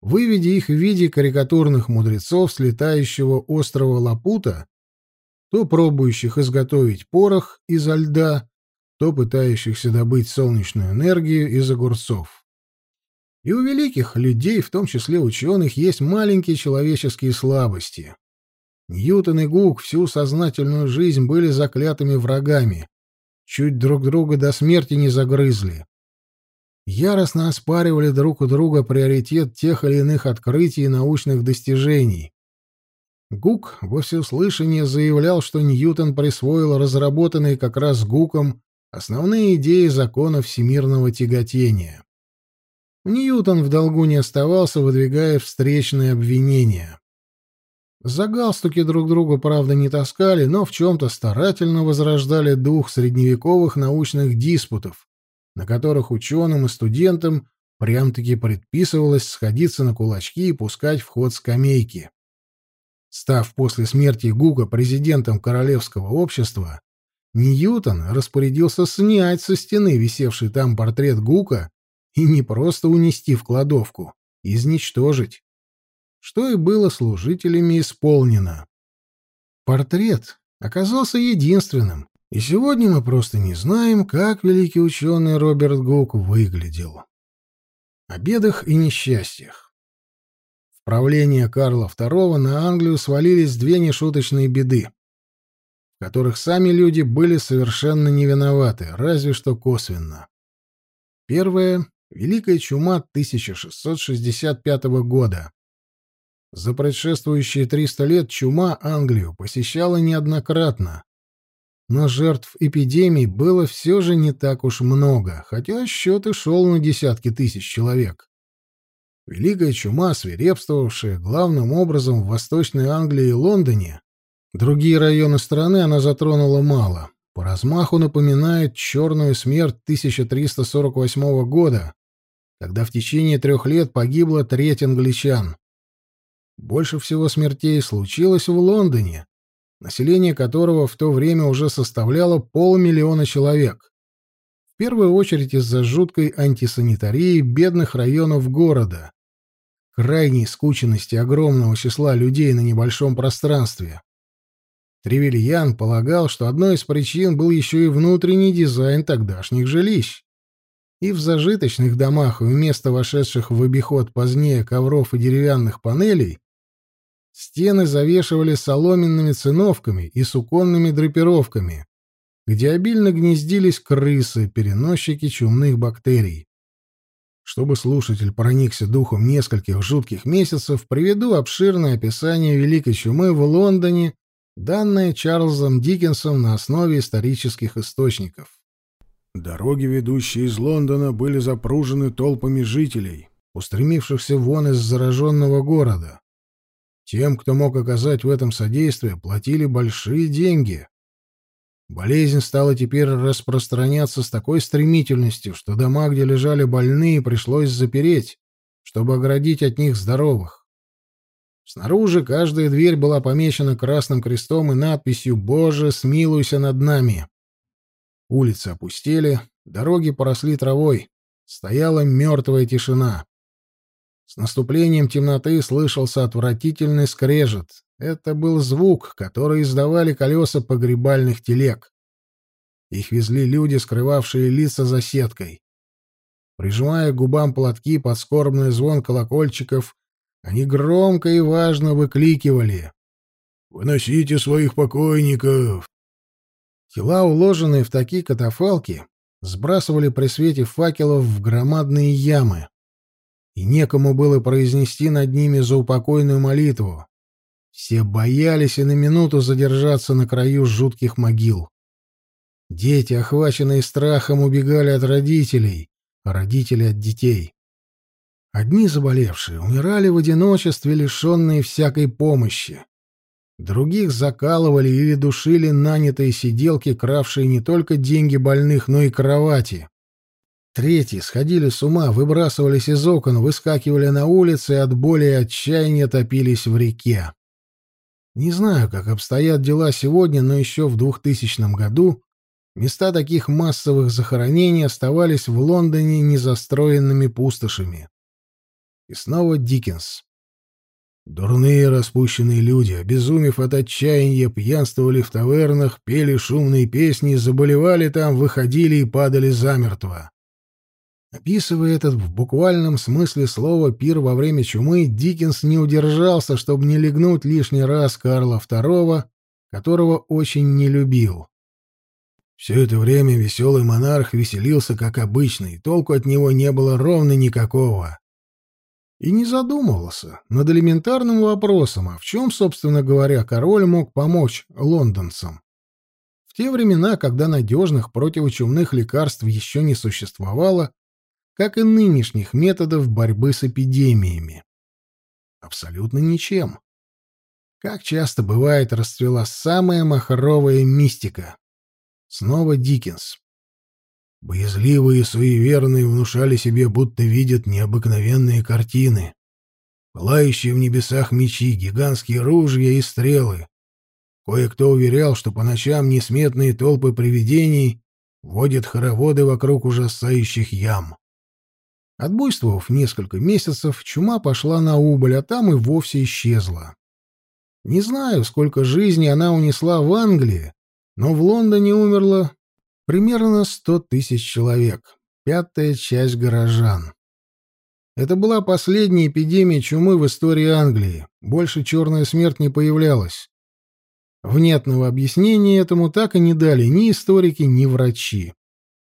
выведя их в виде карикатурных мудрецов с летающего острова Лапута, то пробующих изготовить порох изо льда, то пытающихся добыть солнечную энергию из огурцов. И у великих людей, в том числе ученых, есть маленькие человеческие слабости. Ньютон и Гук всю сознательную жизнь были заклятыми врагами. Чуть друг друга до смерти не загрызли. Яростно оспаривали друг у друга приоритет тех или иных открытий и научных достижений. Гук во всеуслышание заявлял, что Ньютон присвоил разработанные как раз Гуком основные идеи закона всемирного тяготения. Ньютон в долгу не оставался, выдвигая встречные обвинения. За галстуки друг друга, правда, не таскали, но в чем-то старательно возрождали дух средневековых научных диспутов, на которых ученым и студентам прям-таки предписывалось сходиться на кулачки и пускать в ход скамейки. Став после смерти Гуга президентом Королевского общества, Ньютон распорядился снять со стены висевший там портрет Гука и не просто унести в кладовку, изничтожить что и было служителями исполнено. Портрет оказался единственным, и сегодня мы просто не знаем, как великий ученый Роберт Гук выглядел. О бедах и несчастьях. Правление Карла II на Англию свалились две нешуточные беды, в которых сами люди были совершенно не виноваты, разве что косвенно. Первая — Великая чума 1665 года, за предшествующие 300 лет чума Англию посещала неоднократно. Но жертв эпидемий было все же не так уж много, хотя счет и шел на десятки тысяч человек. Великая чума, свирепствовавшая главным образом в Восточной Англии и Лондоне, другие районы страны она затронула мало. по размаху напоминает черную смерть 1348 года, когда в течение трех лет погибло треть англичан. Больше всего смертей случилось в Лондоне, население которого в то время уже составляло полмиллиона человек. В первую очередь из-за жуткой антисанитарии бедных районов города, крайней скученности огромного числа людей на небольшом пространстве. Тревельян полагал, что одной из причин был еще и внутренний дизайн тогдашних жилищ. И в зажиточных домах вместо вошедших в обиход позднее ковров и деревянных панелей стены завешивали соломенными циновками и суконными драпировками, где обильно гнездились крысы, переносчики чумных бактерий. Чтобы слушатель проникся духом нескольких жутких месяцев, приведу обширное описание Великой чумы в Лондоне данное Чарльзом Диккенсом на основе исторических источников. Дороги, ведущие из Лондона, были запружены толпами жителей, устремившихся вон из зараженного города. Тем, кто мог оказать в этом содействие, платили большие деньги. Болезнь стала теперь распространяться с такой стремительностью, что дома, где лежали больные, пришлось запереть, чтобы оградить от них здоровых. Снаружи каждая дверь была помечена красным крестом и надписью «Боже, смилуйся над нами». Улицы опустели, дороги поросли травой, стояла мертвая тишина. С наступлением темноты слышался отвратительный скрежет. Это был звук, который издавали колеса погребальных телег. Их везли люди, скрывавшие лица за сеткой. Прижимая к губам платки под скорбный звон колокольчиков, они громко и важно выкликивали «Выносите своих покойников!». Тела, уложенные в такие катафалки, сбрасывали при свете факелов в громадные ямы, и некому было произнести над ними заупокойную молитву. Все боялись и на минуту задержаться на краю жутких могил. Дети, охваченные страхом, убегали от родителей, а родители от детей. Одни заболевшие умирали в одиночестве, лишенные всякой помощи. Других закалывали или душили нанятые сиделки, кравшие не только деньги больных, но и кровати. Третьи сходили с ума, выбрасывались из окон, выскакивали на улицы и от боли и отчаяния топились в реке. Не знаю, как обстоят дела сегодня, но еще в 2000 году места таких массовых захоронений оставались в Лондоне незастроенными пустошами. И снова Диккенс. Дурные распущенные люди, обезумев от отчаяния, пьянствовали в тавернах, пели шумные песни, заболевали там, выходили и падали замертво. Описывая этот в буквальном смысле слова пир во время чумы, Диккенс не удержался, чтобы не легнуть лишний раз Карла II, которого очень не любил. Все это время веселый монарх веселился, как обычно, и толку от него не было ровно никакого и не задумывался над элементарным вопросом, а в чем, собственно говоря, король мог помочь лондонцам. В те времена, когда надежных противочумных лекарств еще не существовало, как и нынешних методов борьбы с эпидемиями. Абсолютно ничем. Как часто бывает, расцвела самая махровая мистика. Снова Диккенс. Боязливые и суеверные внушали себе, будто видят необыкновенные картины. Пылающие в небесах мечи, гигантские ружья и стрелы. Кое-кто уверял, что по ночам несметные толпы привидений водят хороводы вокруг ужасающих ям. Отбойствовав несколько месяцев, чума пошла на убыль, а там и вовсе исчезла. Не знаю, сколько жизней она унесла в Англии, но в Лондоне умерло Примерно сто тысяч человек, пятая часть горожан. Это была последняя эпидемия чумы в истории Англии. Больше черная смерть не появлялась. Внятного объяснения этому так и не дали ни историки, ни врачи.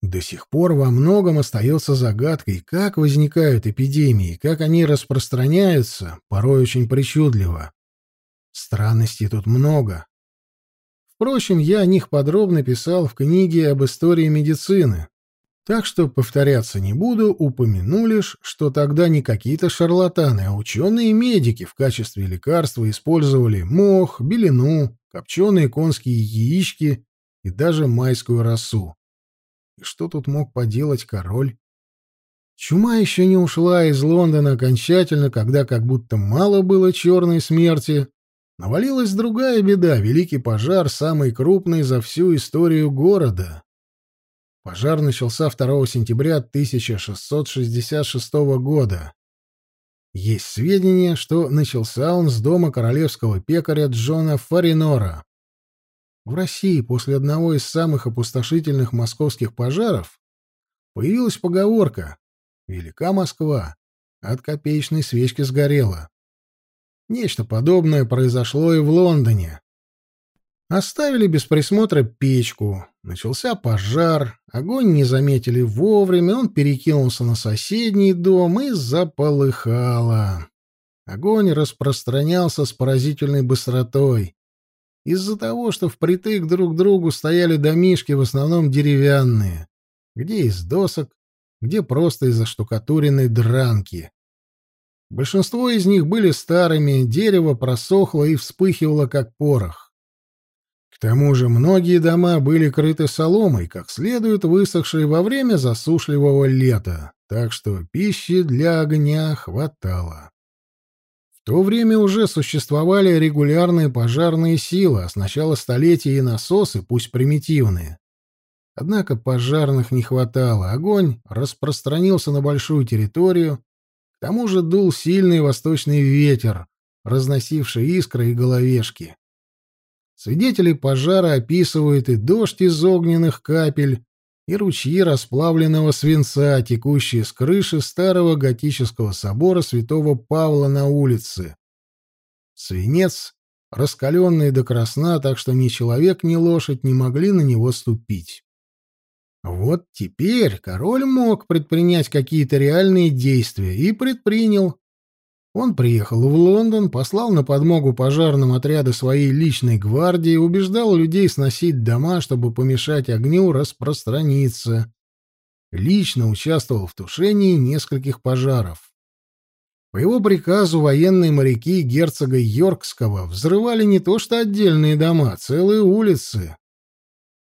До сих пор во многом остается загадкой, как возникают эпидемии, как они распространяются, порой очень причудливо. Странностей тут много, Впрочем, я о них подробно писал в книге об истории медицины. Так что повторяться не буду, упомяну лишь, что тогда не какие-то шарлатаны, а ученые-медики в качестве лекарства использовали мох, белину, копченые конские яички и даже майскую росу. И что тут мог поделать король? Чума еще не ушла из Лондона окончательно, когда как будто мало было черной смерти. Навалилась другая беда — великий пожар, самый крупный за всю историю города. Пожар начался 2 сентября 1666 года. Есть сведения, что начался он с дома королевского пекаря Джона Фаринора. В России после одного из самых опустошительных московских пожаров появилась поговорка Велика Москва. От копеечной свечки сгорела. Нечто подобное произошло и в Лондоне. Оставили без присмотра печку. Начался пожар. Огонь не заметили вовремя. Он перекинулся на соседний дом и заполыхало. Огонь распространялся с поразительной быстротой. Из-за того, что впритык друг к другу стояли домишки, в основном деревянные, где из досок, где просто из-за штукатуренной дранки. Большинство из них были старыми, дерево просохло и вспыхивало, как порох. К тому же многие дома были крыты соломой, как следует высохшей во время засушливого лета, так что пищи для огня хватало. То время уже существовали регулярные пожарные силы, а с столетия и насосы, пусть примитивные. Однако пожарных не хватало, огонь распространился на большую территорию, к тому же дул сильный восточный ветер, разносивший искры и головешки. Свидетели пожара описывают и дождь из огненных капель, и ручьи расплавленного свинца, текущие с крыши старого готического собора святого Павла на улице. Свинец, раскаленный до красна, так что ни человек, ни лошадь не могли на него ступить. Вот теперь король мог предпринять какие-то реальные действия и предпринял. Он приехал в Лондон, послал на подмогу пожарным отряды своей личной гвардии, убеждал людей сносить дома, чтобы помешать огню распространиться. Лично участвовал в тушении нескольких пожаров. По его приказу военные моряки герцога Йоркского взрывали не то что отдельные дома, целые улицы.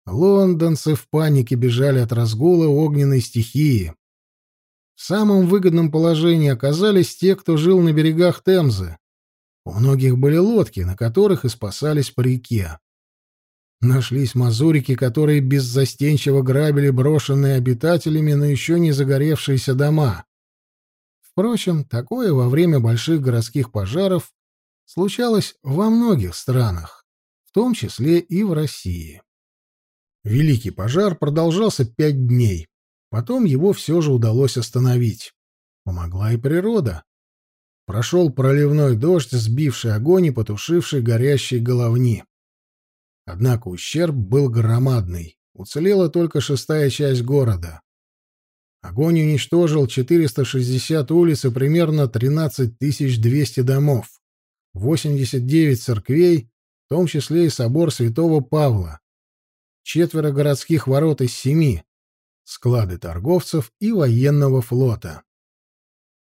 Лондонцы в панике бежали от разгула огненной стихии. В самом выгодном положении оказались те, кто жил на берегах Темзы. У многих были лодки, на которых и спасались по реке. Нашлись мазурики, которые беззастенчиво грабили брошенные обитателями, но еще не загоревшиеся дома. Впрочем, такое во время больших городских пожаров случалось во многих странах, в том числе и в России. Великий пожар продолжался пять дней. Потом его все же удалось остановить. Помогла и природа. Прошел проливной дождь, сбивший огонь и потушивший горящие головни. Однако ущерб был громадный. Уцелела только шестая часть города. Огонь уничтожил 460 улиц и примерно 13 200 домов, 89 церквей, в том числе и собор святого Павла, четверо городских ворот из семи, склады торговцев и военного флота.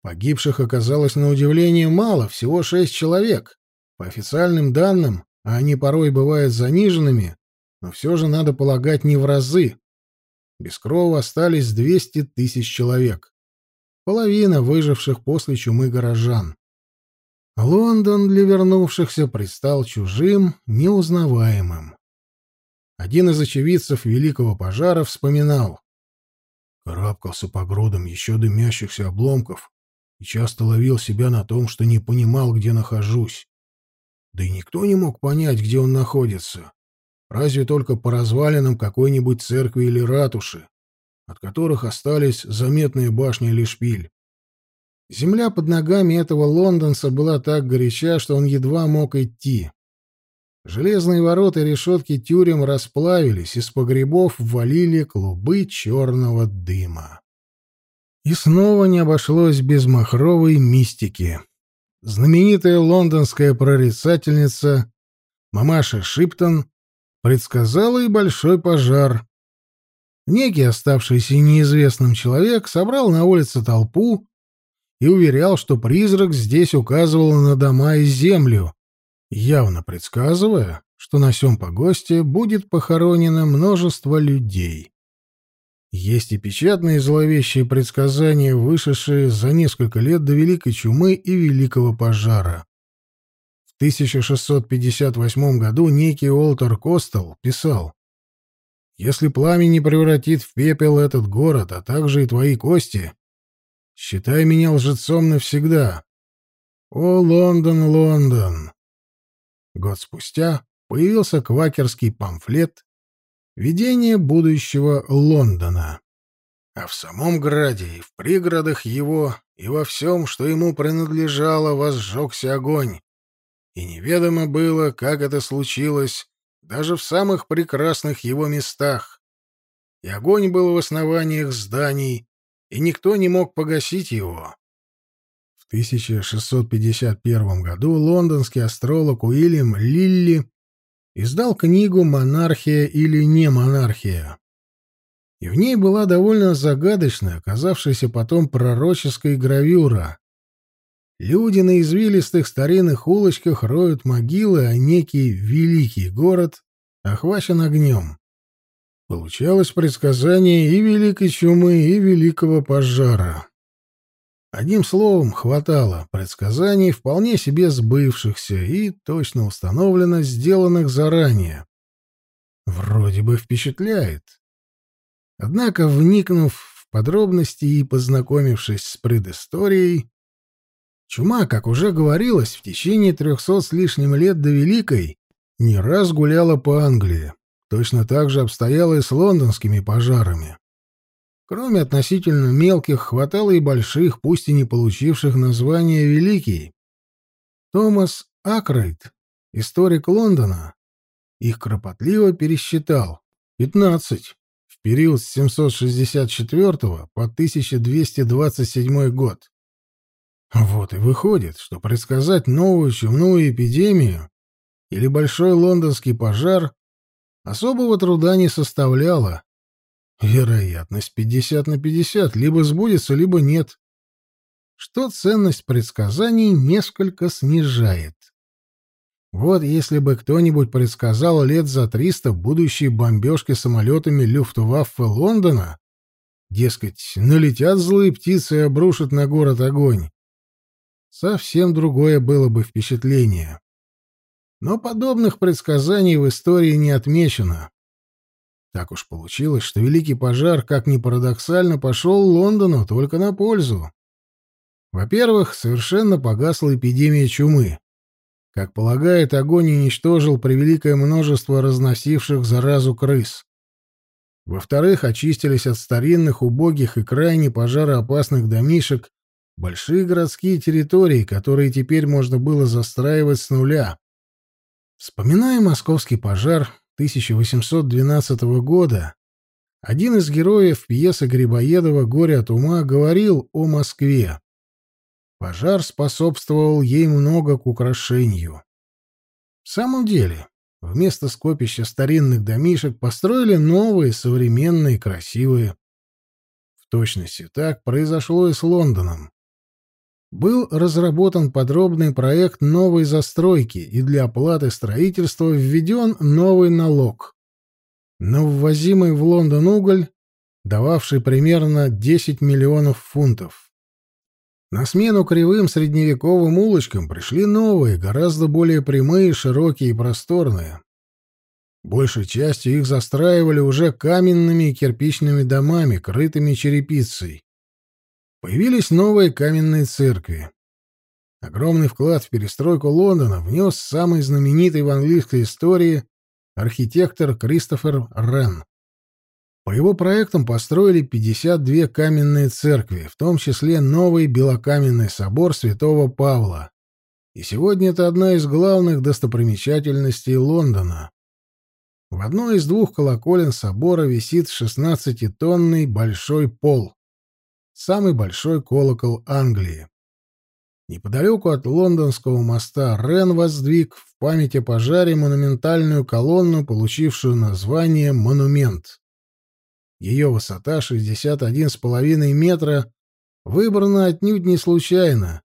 Погибших оказалось на удивление мало, всего шесть человек. По официальным данным, а они порой бывают заниженными, но все же надо полагать не в разы. Без крова остались 200 тысяч человек. Половина выживших после чумы горожан. Лондон для вернувшихся предстал чужим, неузнаваемым. Один из очевидцев Великого пожара вспоминал. Карабкался по грудам еще дымящихся обломков и часто ловил себя на том, что не понимал, где нахожусь. Да и никто не мог понять, где он находится. Разве только по развалинам какой-нибудь церкви или ратуши, от которых остались заметные башни или шпиль. Земля под ногами этого лондонца была так горяча, что он едва мог идти. Железные ворота и решетки тюрем расплавились, из погребов ввалили клубы черного дыма. И снова не обошлось без махровой мистики. Знаменитая лондонская прорицательница мамаша Шиптон предсказала и большой пожар. Некий оставшийся неизвестным человек собрал на улице толпу и уверял, что призрак здесь указывал на дома и землю, явно предсказывая, что на сём погосте будет похоронено множество людей. Есть и печатные зловещие предсказания, вышедшие за несколько лет до Великой Чумы и Великого Пожара. В 1658 году некий Уолтер Костел писал «Если пламя не превратит в пепел этот город, а также и твои кости, считай меня лжецом навсегда. О, Лондон, Лондон!» Год спустя появился квакерский памфлет Видение будущего Лондона. А в самом граде и в пригородах его, и во всем, что ему принадлежало, возжегся огонь. И неведомо было, как это случилось, даже в самых прекрасных его местах. И огонь был в основаниях зданий, и никто не мог погасить его. В 1651 году лондонский астролог Уильям Лилли издал книгу «Монархия или не монархия». И в ней была довольно загадочная, оказавшаяся потом пророческая гравюра. Люди на извилистых старинных улочках роют могилы, а некий великий город охвачен огнем. Получалось предсказание и великой чумы, и великого пожара. Одним словом, хватало предсказаний, вполне себе сбывшихся и точно установлено сделанных заранее. Вроде бы впечатляет. Однако, вникнув в подробности и познакомившись с предысторией, чума, как уже говорилось, в течение трехсот с лишним лет до Великой не раз гуляла по Англии. Точно так же обстояло и с лондонскими пожарами. Кроме относительно мелких, хватало и больших, пусть и не получивших названия «Великий». Томас Акрейт, историк Лондона, их кропотливо пересчитал. 15 в период с 764 по 1227 год. Вот и выходит, что предсказать новую чумную эпидемию или большой лондонский пожар особого труда не составляло, Вероятность 50 на 50, либо сбудется, либо нет. Что ценность предсказаний несколько снижает. Вот если бы кто-нибудь предсказал лет за 300 будущие бомбежки самолетами Люфтваффе Лондона, дескать, налетят злые птицы и обрушат на город огонь, совсем другое было бы впечатление. Но подобных предсказаний в истории не отмечено. Так уж получилось, что Великий пожар, как ни парадоксально, пошел Лондону только на пользу. Во-первых, совершенно погасла эпидемия чумы. Как полагает, огонь уничтожил превеликое множество разносивших заразу крыс. Во-вторых, очистились от старинных, убогих и крайне пожароопасных домишек большие городские территории, которые теперь можно было застраивать с нуля. Вспоминая московский пожар, 1812 года один из героев пьесы Грибоедова «Горе от ума» говорил о Москве. Пожар способствовал ей много к украшению. В самом деле, вместо скопища старинных домишек построили новые, современные, красивые. В точности так произошло и с Лондоном был разработан подробный проект новой застройки, и для оплаты строительства введен новый налог. На ввозимый в Лондон уголь, дававший примерно 10 миллионов фунтов. На смену кривым средневековым улочкам пришли новые, гораздо более прямые, широкие и просторные. Большей частью их застраивали уже каменными и кирпичными домами, крытыми черепицей. Появились новые каменные церкви. Огромный вклад в перестройку Лондона внес самый знаменитый в английской истории архитектор Кристофер Рен. По его проектам построили 52 каменные церкви, в том числе новый белокаменный собор святого Павла. И сегодня это одна из главных достопримечательностей Лондона. В одной из двух колоколен собора висит 16-тонный большой пол самый большой колокол Англии. Неподалеку от лондонского моста Рен воздвиг в память о пожаре монументальную колонну, получившую название «Монумент». Ее высота 61,5 метра выбрана отнюдь не случайно.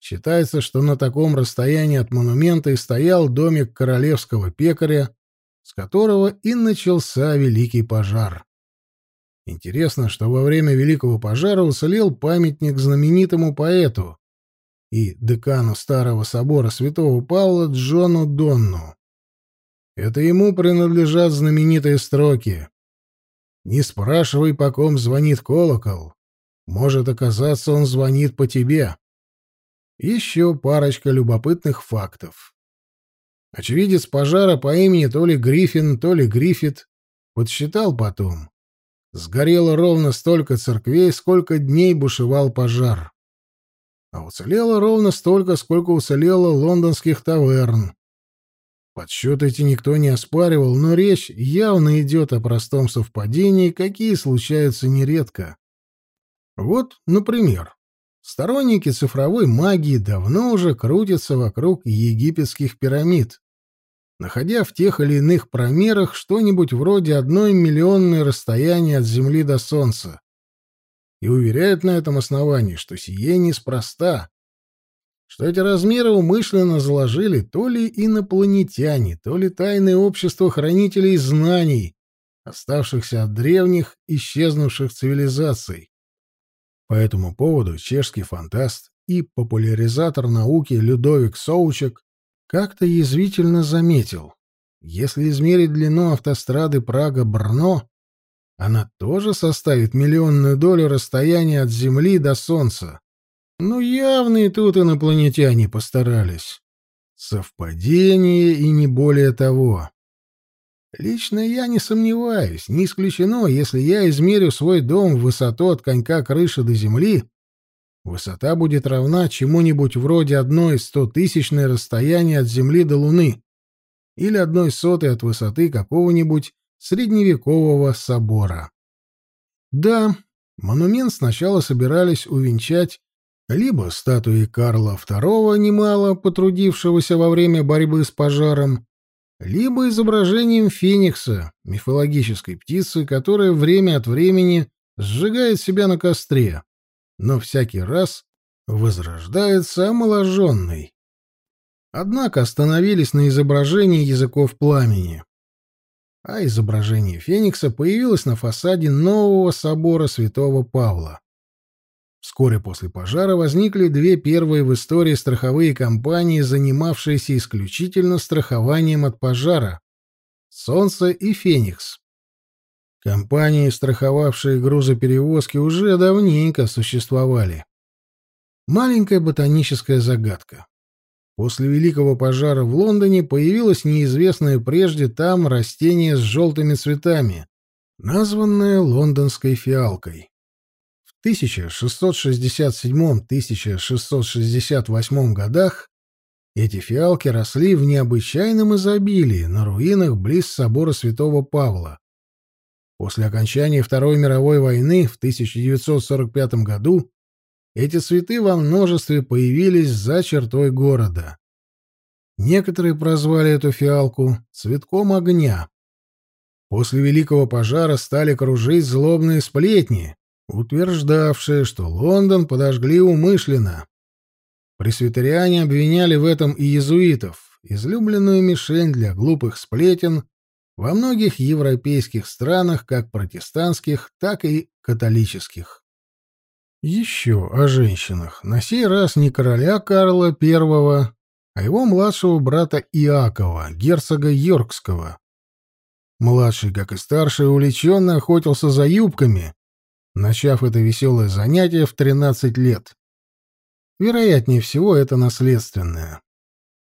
Считается, что на таком расстоянии от монумента и стоял домик королевского пекаря, с которого и начался Великий пожар. Интересно, что во время Великого пожара уцелел памятник знаменитому поэту и декану Старого собора святого Павла Джону Донну. Это ему принадлежат знаменитые строки «Не спрашивай, по ком звонит колокол. Может оказаться, он звонит по тебе». Еще парочка любопытных фактов. Очевидец пожара по имени то ли Гриффин, то ли Гриффит подсчитал потом. Сгорело ровно столько церквей, сколько дней бушевал пожар. А уцелело ровно столько, сколько уцелело лондонских таверн. Подсчет эти никто не оспаривал, но речь явно идет о простом совпадении, какие случаются нередко. Вот, например, Сторонники цифровой магии давно уже крутятся вокруг египетских пирамид, находя в тех или иных промерах что-нибудь вроде одной миллионной расстояния от Земли до Солнца. И уверяют на этом основании, что сие неспроста, что эти размеры умышленно заложили то ли инопланетяне, то ли тайное общество хранителей знаний, оставшихся от древних, исчезнувших цивилизаций. По этому поводу чешский фантаст и популяризатор науки Людовик Соучек как-то язвительно заметил, если измерить длину автострады Прага-Брно, она тоже составит миллионную долю расстояния от Земли до Солнца. Ну, явно и тут инопланетяне постарались. Совпадение и не более того. Лично я не сомневаюсь, не исключено, если я измерю свой дом в высоту от конька крыши до земли, высота будет равна чему-нибудь вроде одной стотысячной расстояния от Земли до Луны или одной сотой от высоты какого-нибудь средневекового собора. Да, монумент сначала собирались увенчать либо статуей Карла II, немало потрудившегося во время борьбы с пожаром, либо изображением феникса, мифологической птицы, которая время от времени сжигает себя на костре, но всякий раз возрождается омоложенной. Однако остановились на изображении языков пламени. А изображение феникса появилось на фасаде нового собора святого Павла. Вскоре после пожара возникли две первые в истории страховые компании, занимавшиеся исключительно страхованием от пожара — «Солнце» и «Феникс». Компании, страховавшие грузоперевозки, уже давненько существовали. Маленькая ботаническая загадка. После Великого пожара в Лондоне появилось неизвестное прежде там растение с желтыми цветами, названное лондонской фиалкой. 1667-1668 годах эти фиалки росли в необычайном изобилии на руинах близ собора Святого Павла. После окончания Второй мировой войны в 1945 году эти цветы во множестве появились за чертой города. Некоторые прозвали эту фиалку «цветком огня». После Великого пожара стали кружить злобные сплетни, утверждавшие, что Лондон подожгли умышленно. Пресвитериане обвиняли в этом и иезуитов, излюбленную мишень для глупых сплетен во многих европейских странах, как протестантских, так и католических. Еще о женщинах. На сей раз не короля Карла I, а его младшего брата Иакова, герцога Йоркского. Младший, как и старший, увлеченно охотился за юбками начав это веселое занятие в 13 лет. Вероятнее всего, это наследственное.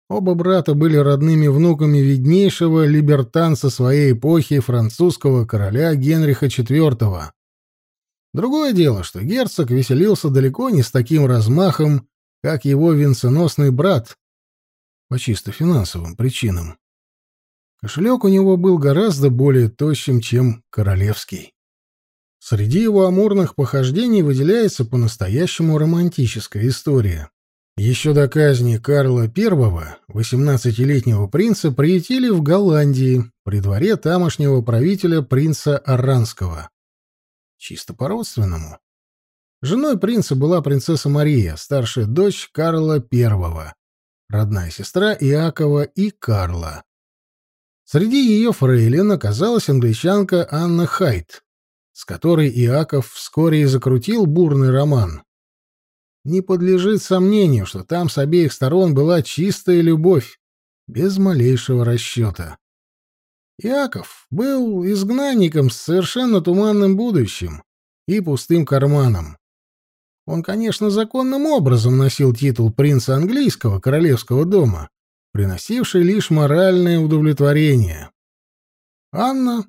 Оба брата были родными внуками виднейшего либертанца своей эпохи французского короля Генриха IV. Другое дело, что герцог веселился далеко не с таким размахом, как его венценосный брат, по чисто финансовым причинам. Кошелек у него был гораздо более тощим, чем королевский. Среди его амурных похождений выделяется по-настоящему романтическая история. Еще до казни Карла I, 18-летнего принца, приютили в Голландии, при дворе тамошнего правителя принца Аранского. Чисто по-родственному. Женой принца была принцесса Мария, старшая дочь Карла I, родная сестра Иакова и Карла. Среди ее фрейлин оказалась англичанка Анна Хайт, с которой Иаков вскоре и закрутил бурный роман. Не подлежит сомнению, что там с обеих сторон была чистая любовь, без малейшего расчета. Иаков был изгнанником с совершенно туманным будущим и пустым карманом. Он, конечно, законным образом носил титул принца английского королевского дома, приносивший лишь моральное удовлетворение. Анна,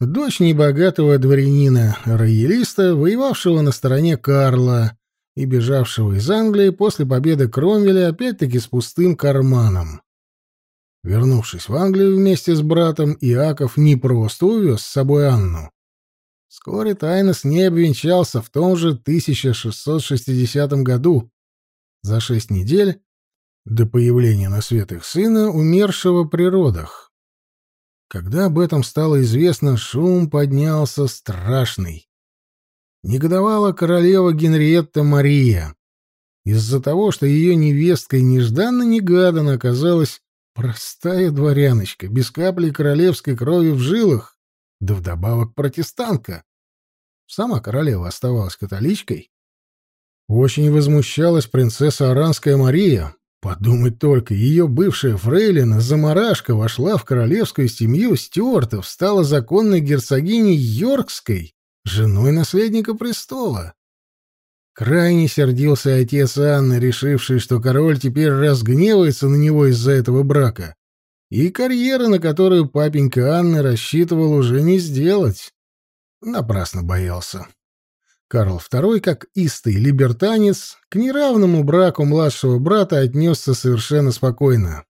дочь небогатого дворянина-роялиста, воевавшего на стороне Карла и бежавшего из Англии после победы Кромвеля опять-таки с пустым карманом. Вернувшись в Англию вместе с братом, Иаков не просто увез с собой Анну. Вскоре тайно с ней обвенчался в том же 1660 году, за шесть недель до появления на свет их сына, умершего при родах. Когда об этом стало известно, шум поднялся страшный. Негодовала королева Генриетта Мария из-за того, что ее невесткой нежданно-негаданно оказалась простая дворяночка, без капли королевской крови в жилах, да вдобавок протестантка. Сама королева оставалась католичкой. Очень возмущалась принцесса Аранская Мария, Подумать только, ее бывшая фрейлина Замарашка вошла в королевскую семью Стюартов, стала законной герцогиней Йоркской, женой наследника престола. Крайне сердился отец Анны, решивший, что король теперь разгневается на него из-за этого брака, и карьера, на которую папенька Анны рассчитывал уже не сделать. Напрасно боялся. Карл II, как истый либертанец, к неравному браку младшего брата отнесся совершенно спокойно.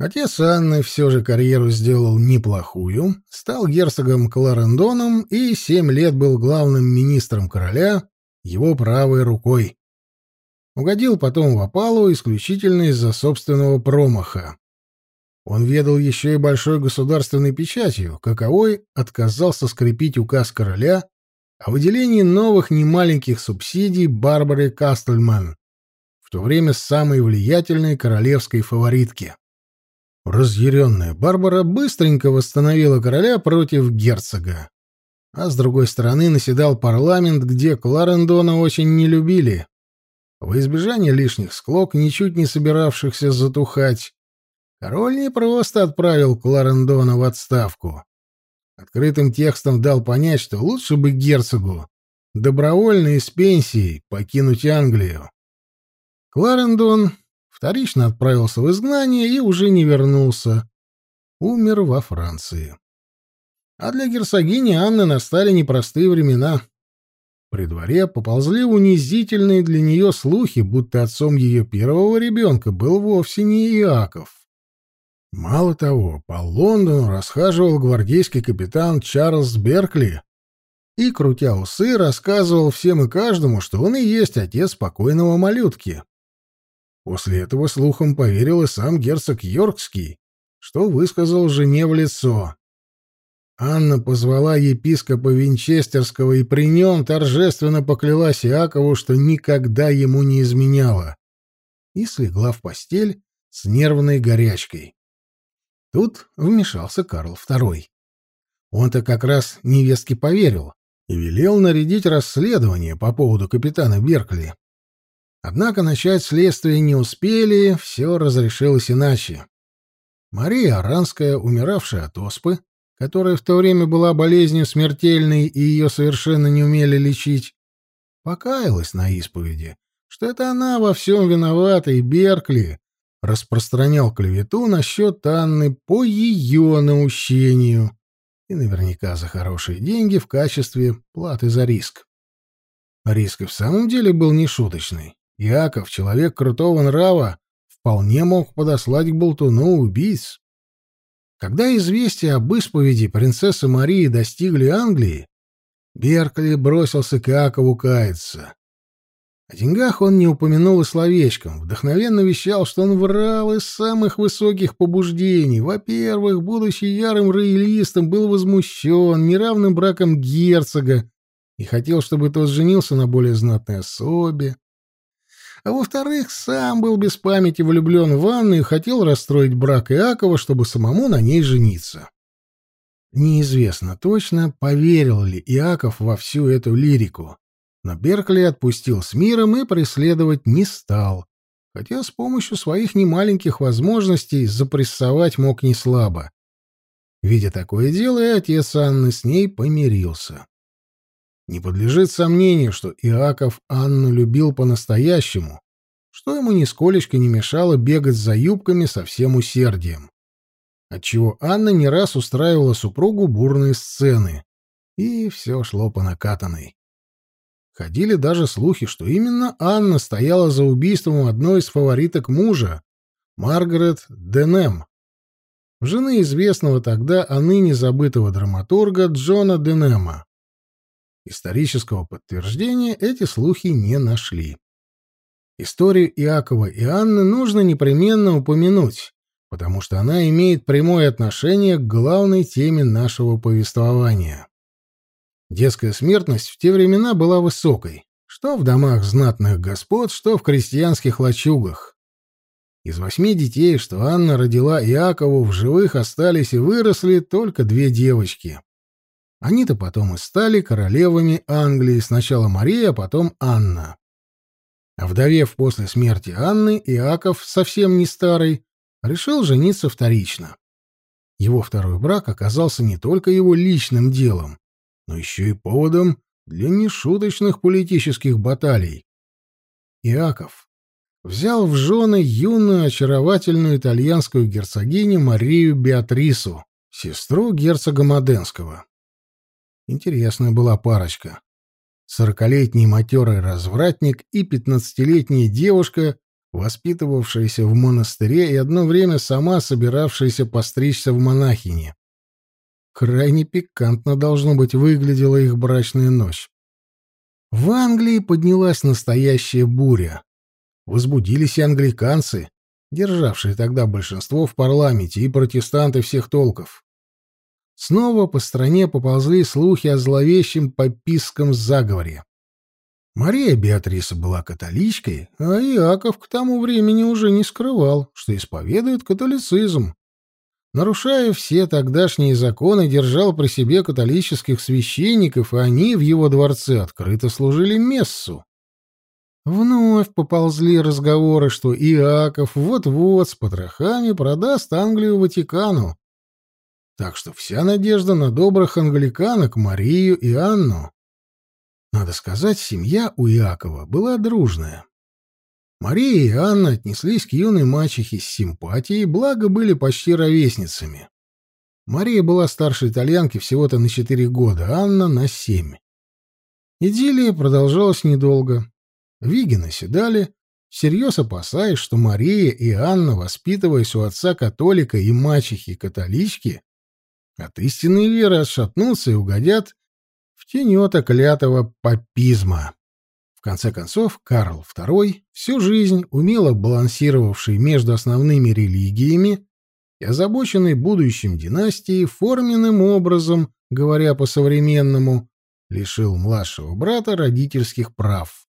Отец Анны все же карьеру сделал неплохую, стал герцогом Кларендоном и семь лет был главным министром короля, его правой рукой. Угодил потом в опалу исключительно из-за собственного промаха. Он ведал еще и большой государственной печатью, каковой отказался скрепить указ короля о выделении новых немаленьких субсидий Барбаре Кастельман, в то время самой влиятельной королевской фаворитки. Разъяренная Барбара быстренько восстановила короля против герцога. А с другой стороны наседал парламент, где Кларендона очень не любили. Во избежание лишних склок, ничуть не собиравшихся затухать, король не просто отправил Кларендона в отставку, Открытым текстом дал понять, что лучше бы герцогу добровольно из пенсии покинуть Англию. Кларендон вторично отправился в изгнание и уже не вернулся. Умер во Франции. А для герцогини Анны настали непростые времена. При дворе поползли унизительные для нее слухи, будто отцом ее первого ребенка был вовсе не Иаков. Мало того, по Лондону расхаживал гвардейский капитан Чарльз Беркли и, крутя усы, рассказывал всем и каждому, что он и есть отец покойного малютки. После этого слухам поверил и сам герцог Йоркский, что высказал жене в лицо. Анна позвала епископа Винчестерского и при нем торжественно поклялась Иакову, что никогда ему не изменяла, и слегла в постель с нервной горячкой. Тут вмешался Карл II. Он-то как раз невестке поверил и велел нарядить расследование по поводу капитана Беркли. Однако начать следствие не успели, все разрешилось иначе. Мария Аранская, умиравшая от оспы, которая в то время была болезнью смертельной и ее совершенно не умели лечить, покаялась на исповеди, что это она во всем виновата, и Беркли распространял клевету насчет Анны по ее наущению и наверняка за хорошие деньги в качестве платы за риск. Риск и в самом деле был нешуточный. Яков, человек крутого нрава, вполне мог подослать к болтуну убийц. Когда известия об исповеди принцессы Марии достигли Англии, Беркли бросился к Иакову каяться. О деньгах он не упомянул и словечком, вдохновенно вещал, что он врал из самых высоких побуждений. Во-первых, будучи ярым роялистом, был возмущен неравным браком герцога и хотел, чтобы тот женился на более знатной особе. А во-вторых, сам был без памяти влюблен в Анну и хотел расстроить брак Иакова, чтобы самому на ней жениться. Неизвестно точно, поверил ли Иаков во всю эту лирику, но Беркли отпустил с миром и преследовать не стал, хотя с помощью своих немаленьких возможностей запрессовать мог не слабо. Видя такое дело, и отец Анны с ней помирился. Не подлежит сомнению, что Иаков Анну любил по-настоящему, что ему нисколечко не мешало бегать за юбками со всем усердием. Отчего Анна не раз устраивала супругу бурные сцены, и все шло по накатанной. Ходили даже слухи, что именно Анна стояла за убийством одной из фавориток мужа, Маргарет Денем, жены известного тогда, а ныне забытого драматурга Джона Денема. Исторического подтверждения эти слухи не нашли. Историю Иакова и Анны нужно непременно упомянуть, потому что она имеет прямое отношение к главной теме нашего повествования. Детская смертность в те времена была высокой, что в домах знатных господ, что в крестьянских лачугах. Из восьми детей, что Анна родила Иакову, в живых остались и выросли только две девочки. Они-то потом и стали королевами Англии, сначала Мария, а потом Анна. Вдовев после смерти Анны, Иаков, совсем не старый, решил жениться вторично. Его второй брак оказался не только его личным делом, но еще и поводом для нешуточных политических баталий. Иаков взял в жены юную очаровательную итальянскую герцогиню Марию Беатрису, сестру герцога Моденского. Интересная была парочка. Сорокалетний матерый развратник и пятнадцатилетняя девушка, воспитывавшаяся в монастыре и одно время сама собиравшаяся постричься в монахине. Крайне пикантно, должно быть, выглядела их брачная ночь. В Англии поднялась настоящая буря. Возбудились и англиканцы, державшие тогда большинство в парламенте, и протестанты всех толков. Снова по стране поползли слухи о зловещем пописком заговоре. Мария Беатриса была католичкой, а Иаков к тому времени уже не скрывал, что исповедует католицизм нарушая все тогдашние законы, держал при себе католических священников, и они в его дворце открыто служили мессу. Вновь поползли разговоры, что Иаков вот-вот с потрохами продаст Англию Ватикану. Так что вся надежда на добрых англиканок Марию и Анну. Надо сказать, семья у Иакова была дружная. Мария и Анна отнеслись к юной мачехе с симпатией, благо были почти ровесницами. Мария была старше итальянки всего-то на четыре года, Анна — на семь. Идиллия продолжалась недолго. Виги наседали, всерьез опасаясь, что Мария и Анна, воспитываясь у отца католика и мачехи католички, от истинной веры отшатнутся и угодят в тенета клятого папизма. В конце концов, Карл II, всю жизнь умело балансировавший между основными религиями и озабоченный будущим династией, форменным образом, говоря по-современному, лишил младшего брата родительских прав.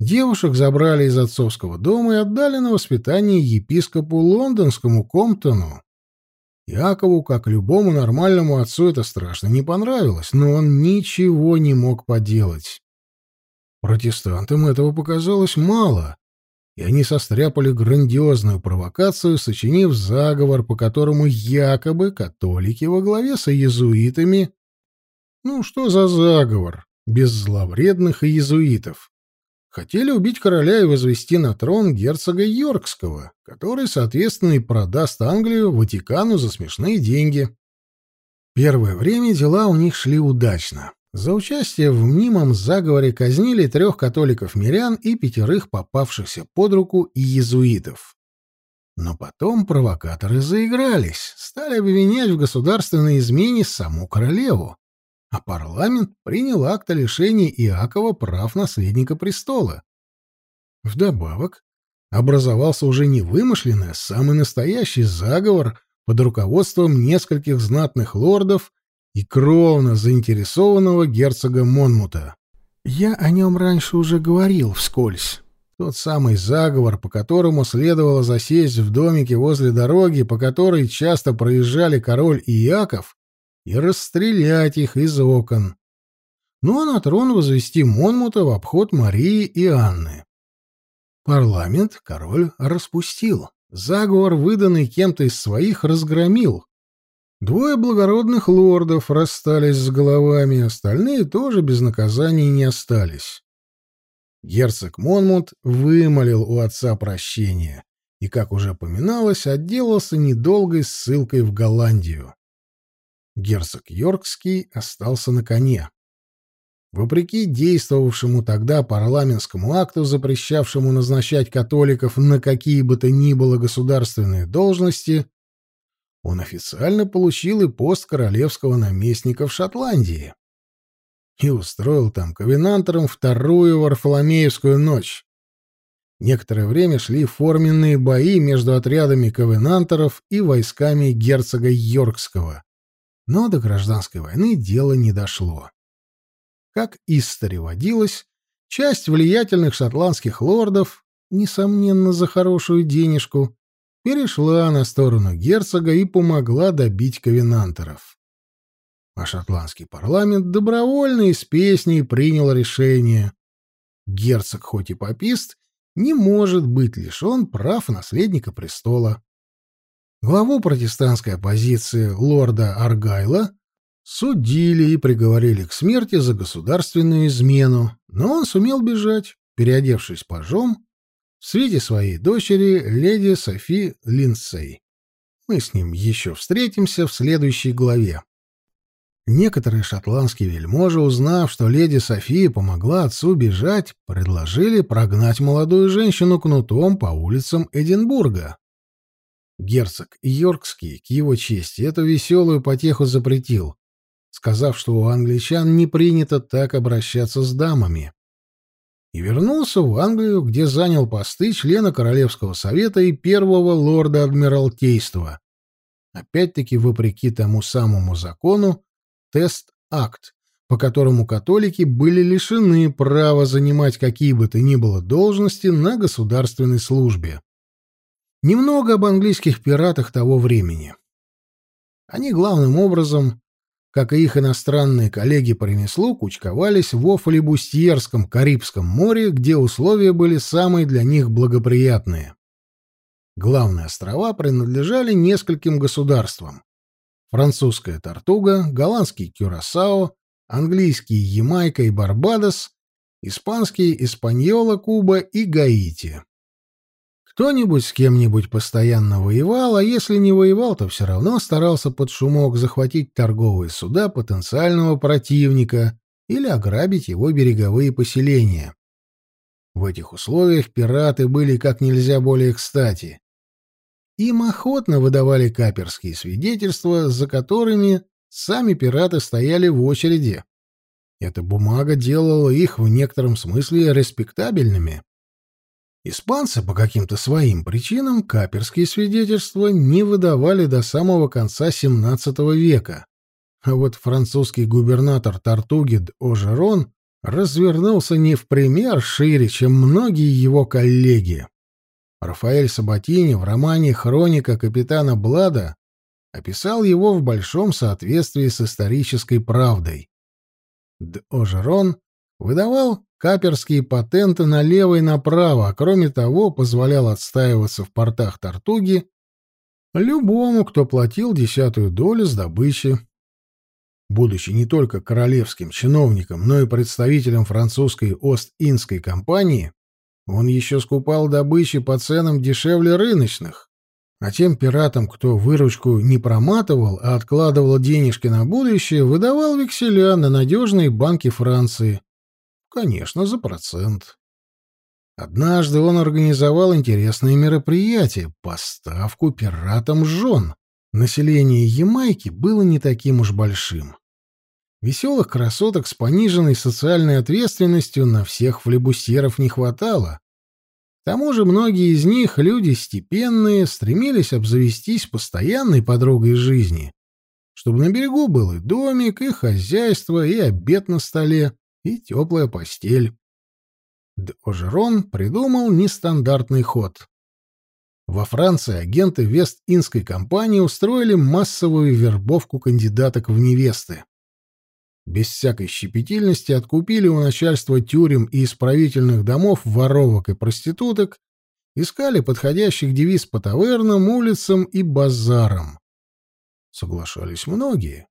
Девушек забрали из отцовского дома и отдали на воспитание епископу лондонскому Комптону. Якову, как любому нормальному отцу, это страшно не понравилось, но он ничего не мог поделать. Протестантам этого показалось мало, и они состряпали грандиозную провокацию, сочинив заговор, по которому якобы католики во главе с иезуитами... Ну, что за заговор? Без зловредных иезуитов. Хотели убить короля и возвести на трон герцога Йоркского, который, соответственно, и продаст Англию Ватикану за смешные деньги. Первое время дела у них шли удачно. За участие в мнимом заговоре казнили трех католиков-мирян и пятерых попавшихся под руку иезуитов. Но потом провокаторы заигрались, стали обвинять в государственной измене саму королеву, а парламент принял акт о лишении Иакова прав наследника престола. Вдобавок, образовался уже не вымышленный, а самый настоящий заговор под руководством нескольких знатных лордов и кровно заинтересованного герцога Монмута. Я о нем раньше уже говорил вскользь. Тот самый заговор, по которому следовало засесть в домике возле дороги, по которой часто проезжали король и Яков, и расстрелять их из окон. Ну а на трон возвести Монмута в обход Марии и Анны. Парламент король распустил. Заговор, выданный кем-то из своих, разгромил. Двое благородных лордов расстались с головами, остальные тоже без наказаний не остались. Герцог Монмут вымолил у отца прощения и, как уже поминалось, отделался недолгой ссылкой в Голландию. Герцог Йоркский остался на коне. Вопреки действовавшему тогда парламентскому акту, запрещавшему назначать католиков на какие бы то ни было государственные должности, он официально получил и пост королевского наместника в Шотландии и устроил там ковенантерам вторую Варфоломеевскую ночь. Некоторое время шли форменные бои между отрядами ковенантеров и войсками герцога Йоркского, но до гражданской войны дело не дошло. Как истори водилось, часть влиятельных шотландских лордов, несомненно, за хорошую денежку, перешла на сторону герцога и помогла добить ковенантеров а шотландский парламент добровольно из песней принял решение. Герцог, хоть и попист, не может быть лишен прав наследника престола. Главу протестантской оппозиции лорда Аргайла судили и приговорили к смерти за государственную измену, но он сумел бежать, переодевшись пажом, в свете своей дочери, леди Софи Линдсей. Мы с ним еще встретимся в следующей главе. Некоторые шотландские вельможи, узнав, что леди София помогла отцу бежать, предложили прогнать молодую женщину кнутом по улицам Эдинбурга. Герцог Йоркский, к его чести, эту веселую потеху запретил, сказав, что у англичан не принято так обращаться с дамами. И вернулся в Англию, где занял посты члена Королевского совета и первого лорда Адмиралтейства. Опять-таки, вопреки тому самому закону, тест-акт, по которому католики были лишены права занимать какие бы то ни было должности на государственной службе. Немного об английских пиратах того времени. Они главным образом, как и их иностранные коллеги по ремеслу, кучковались во фалибустьерском Карибском море, где условия были самые для них благоприятные. Главные острова принадлежали нескольким государствам французская Тортуга, голландский Кюрасао, английский Ямайка и Барбадос, испанский Испаньола, Куба и Гаити. Кто-нибудь с кем-нибудь постоянно воевал, а если не воевал, то все равно старался под шумок захватить торговые суда потенциального противника или ограбить его береговые поселения. В этих условиях пираты были как нельзя более кстати. Им охотно выдавали каперские свидетельства, за которыми сами пираты стояли в очереди. Эта бумага делала их в некотором смысле респектабельными. Испанцы по каким-то своим причинам каперские свидетельства не выдавали до самого конца XVII века. А вот французский губернатор Тартугид Ожерон развернулся не в пример шире, чем многие его коллеги. Рафаэль Сабатини в романе «Хроника капитана Блада» описал его в большом соответствии с исторической правдой. Д'Ожерон выдавал каперские патенты налево и направо, а кроме того позволял отстаиваться в портах Тартуги любому, кто платил десятую долю с добычи. Будучи не только королевским чиновником, но и представителем французской Ост-Индской компании, он еще скупал добычи по ценам дешевле рыночных. А тем пиратам, кто выручку не проматывал, а откладывал денежки на будущее, выдавал векселя на надежные банки Франции. Конечно, за процент. Однажды он организовал интересное мероприятие — поставку пиратам жен. Население Ямайки было не таким уж большим. Веселых красоток с пониженной социальной ответственностью на всех флебусьеров не хватало. К тому же многие из них, люди степенные, стремились обзавестись постоянной подругой жизни. чтобы на берегу был и домик, и хозяйство, и обед на столе, и теплая постель. Д'Ожерон придумал нестандартный ход. Во Франции агенты Вест-Индской компании устроили массовую вербовку кандидаток в невесты. Без всякой щепетильности откупили у начальства тюрем и исправительных домов воровок и проституток, искали подходящих девиз по тавернам, улицам и базарам. Соглашались многие.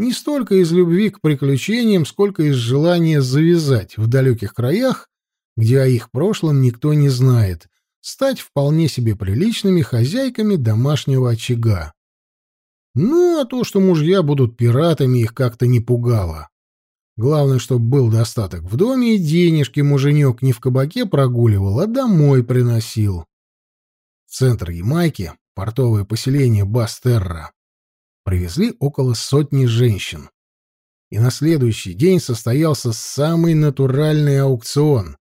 Не столько из любви к приключениям, сколько из желания завязать в далеких краях, где о их прошлом никто не знает, стать вполне себе приличными хозяйками домашнего очага. Ну, а то, что мужья будут пиратами, их как-то не пугало. Главное, чтобы был достаток в доме, и денежки муженек не в кабаке прогуливал, а домой приносил. центр Ямайки, портовое поселение Бастерра, привезли около сотни женщин. И на следующий день состоялся самый натуральный аукцион.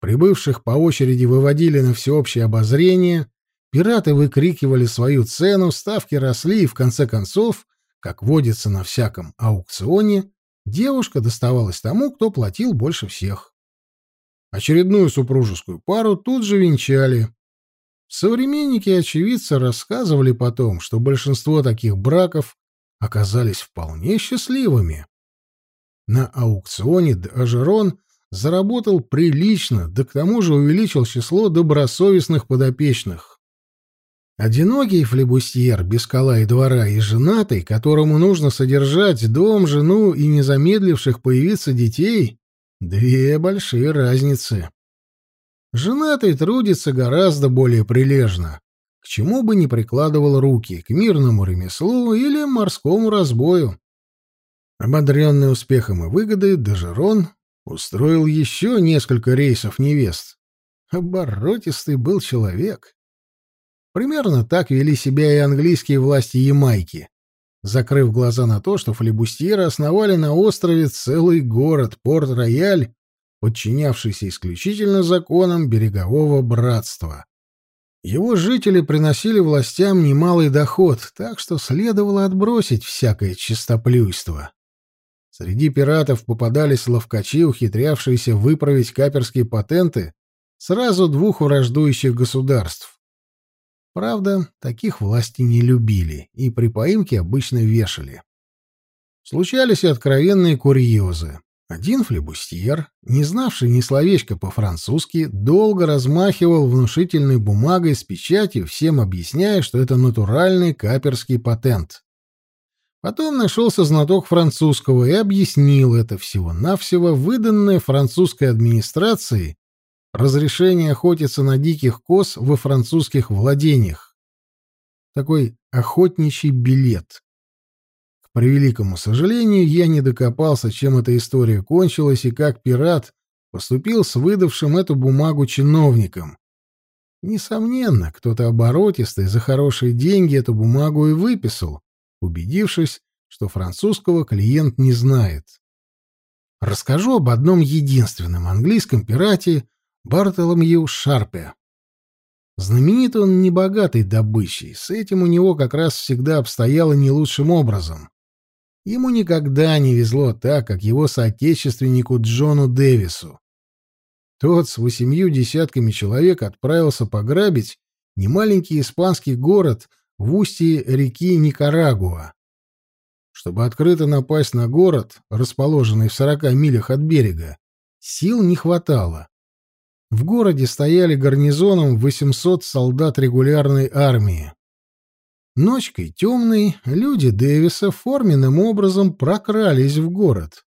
Прибывших по очереди выводили на всеобщее обозрение, пираты выкрикивали свою цену, ставки росли, и в конце концов, как водится на всяком аукционе, девушка доставалась тому, кто платил больше всех. Очередную супружескую пару тут же венчали. Современники и очевидцы рассказывали потом, что большинство таких браков оказались вполне счастливыми. На аукционе Д'Ажерон заработал прилично, да к тому же увеличил число добросовестных подопечных. Одинокий флебустьер без кола и двора и женатый, которому нужно содержать дом, жену и незамедливших появиться детей — две большие разницы. Женатый трудится гораздо более прилежно, к чему бы ни прикладывал руки, к мирному ремеслу или морскому разбою. Ободренный успехом и выгодой, Дежерон Устроил еще несколько рейсов невест. Оборотистый был человек. Примерно так вели себя и английские власти Ямайки, закрыв глаза на то, что флебустьеры основали на острове целый город, Порт-Рояль, подчинявшийся исключительно законам берегового братства. Его жители приносили властям немалый доход, так что следовало отбросить всякое чистоплюйство. Среди пиратов попадались ловкачи, ухитрявшиеся выправить каперские патенты сразу двух враждующих государств. Правда, таких власти не любили и при поимке обычно вешали. Случались и откровенные курьезы. Один флебустьер, не знавший ни словечка по-французски, долго размахивал внушительной бумагой с печатью, всем объясняя, что это натуральный каперский патент. Потом нашелся знаток французского и объяснил это всего-навсего выданное французской администрацией разрешение охотиться на диких коз во французских владениях. Такой охотничий билет. К превеликому сожалению, я не докопался, чем эта история кончилась и как пират поступил с выдавшим эту бумагу чиновником. Несомненно, кто-то оборотистый за хорошие деньги эту бумагу и выписал, убедившись, что французского клиент не знает. Расскажу об одном единственном английском пирате Бартоломью Шарпе. Знаменит он небогатой добычей, с этим у него как раз всегда обстояло не лучшим образом. Ему никогда не везло так, как его соотечественнику Джону Дэвису. Тот с восемью десятками человек отправился пограбить немаленький испанский город в устье реки Никарагуа. Чтобы открыто напасть на город, расположенный в сорока милях от берега, сил не хватало. В городе стояли гарнизоном 800 солдат регулярной армии. Ночкой темной люди Дэвиса форменным образом прокрались в город.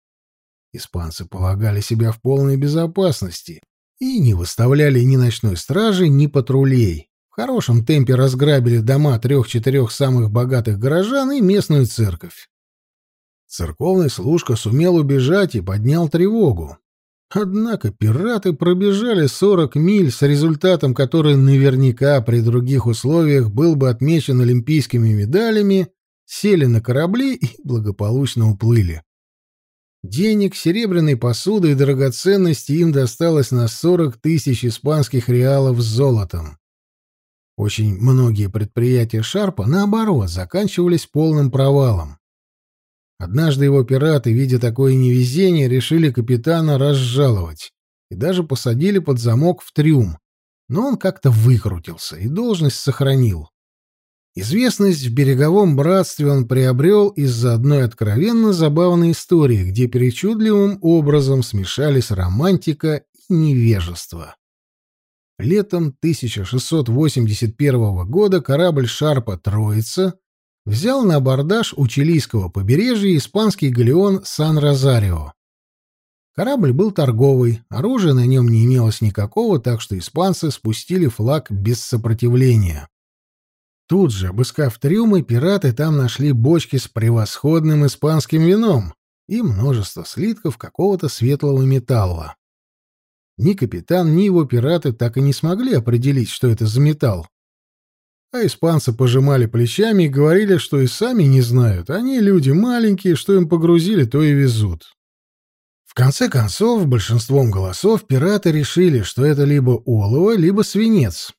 Испанцы полагали себя в полной безопасности и не выставляли ни ночной стражи, ни патрулей. В хорошем темпе разграбили дома трех-четырех самых богатых горожан и местную церковь. Церковный служка сумел убежать и поднял тревогу. Однако пираты пробежали 40 миль с результатом, который наверняка при других условиях был бы отмечен олимпийскими медалями, сели на корабли и благополучно уплыли. Денег, серебряной посуды и драгоценностей им досталось на 40 тысяч испанских реалов с золотом. Очень многие предприятия Шарпа, наоборот, заканчивались полным провалом. Однажды его пираты, видя такое невезение, решили капитана разжаловать и даже посадили под замок в трюм, но он как-то выкрутился и должность сохранил. Известность в береговом братстве он приобрел из-за одной откровенно забавной истории, где причудливым образом смешались романтика и невежество. Летом 1681 года корабль Шарпа «Троица» взял на абордаж у чилийского побережья испанский галеон «Сан-Розарио». Корабль был торговый, оружия на нем не имелось никакого, так что испанцы спустили флаг без сопротивления. Тут же, обыскав трюмы, пираты там нашли бочки с превосходным испанским вином и множество слитков какого-то светлого металла. Ни капитан, ни его пираты так и не смогли определить, что это за металл. А испанцы пожимали плечами и говорили, что и сами не знают. Они люди маленькие, что им погрузили, то и везут. В конце концов, большинством голосов пираты решили, что это либо олово, либо свинец.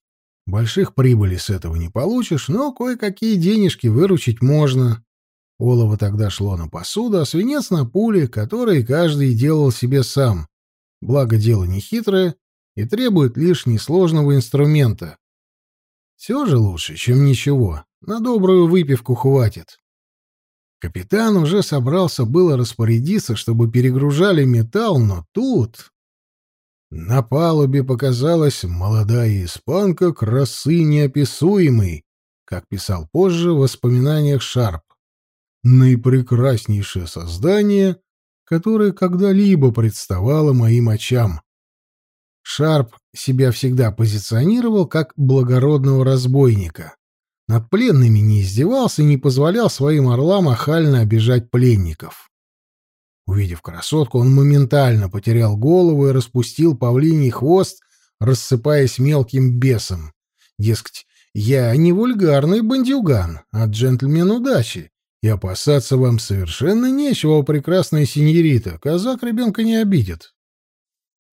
Больших прибылей с этого не получишь, но кое-какие денежки выручить можно. Олово тогда шло на посуду, а свинец на пули, которые каждый делал себе сам. Благо дело нехитрое и требует лишь несложного инструмента. Все же лучше, чем ничего. На добрую выпивку хватит. Капитан уже собрался было распорядиться, чтобы перегружали металл, но тут... На палубе показалась молодая испанка красы неописуемой, как писал позже в воспоминаниях Шарп. Наипрекраснейшее создание, которое когда-либо представало моим очам. Шарп себя всегда позиционировал как благородного разбойника. Над пленными не издевался и не позволял своим орлам охально обижать пленников. Увидев красотку, он моментально потерял голову и распустил павлиний хвост, рассыпаясь мелким бесом. Дескать, я не вульгарный бандюган, а джентльмен удачи, и опасаться вам совершенно нечего, прекрасная синьорита, казак ребенка не обидит.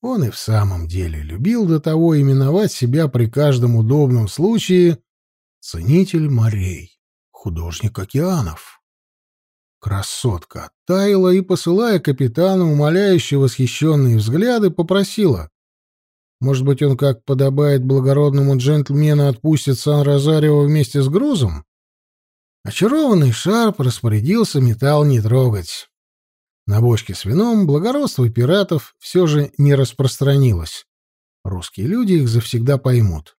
Он и в самом деле любил до того именовать себя при каждом удобном случае ценитель морей, художник океанов. Красотка оттаяла и, посылая капитану умоляющие восхищенные взгляды, попросила. Может быть, он, как подобает благородному джентльмену, отпустит Сан-Розарио вместе с грузом? Очарованный Шарп распорядился металл не трогать. На бочке с вином благородство пиратов все же не распространилось. Русские люди их завсегда поймут.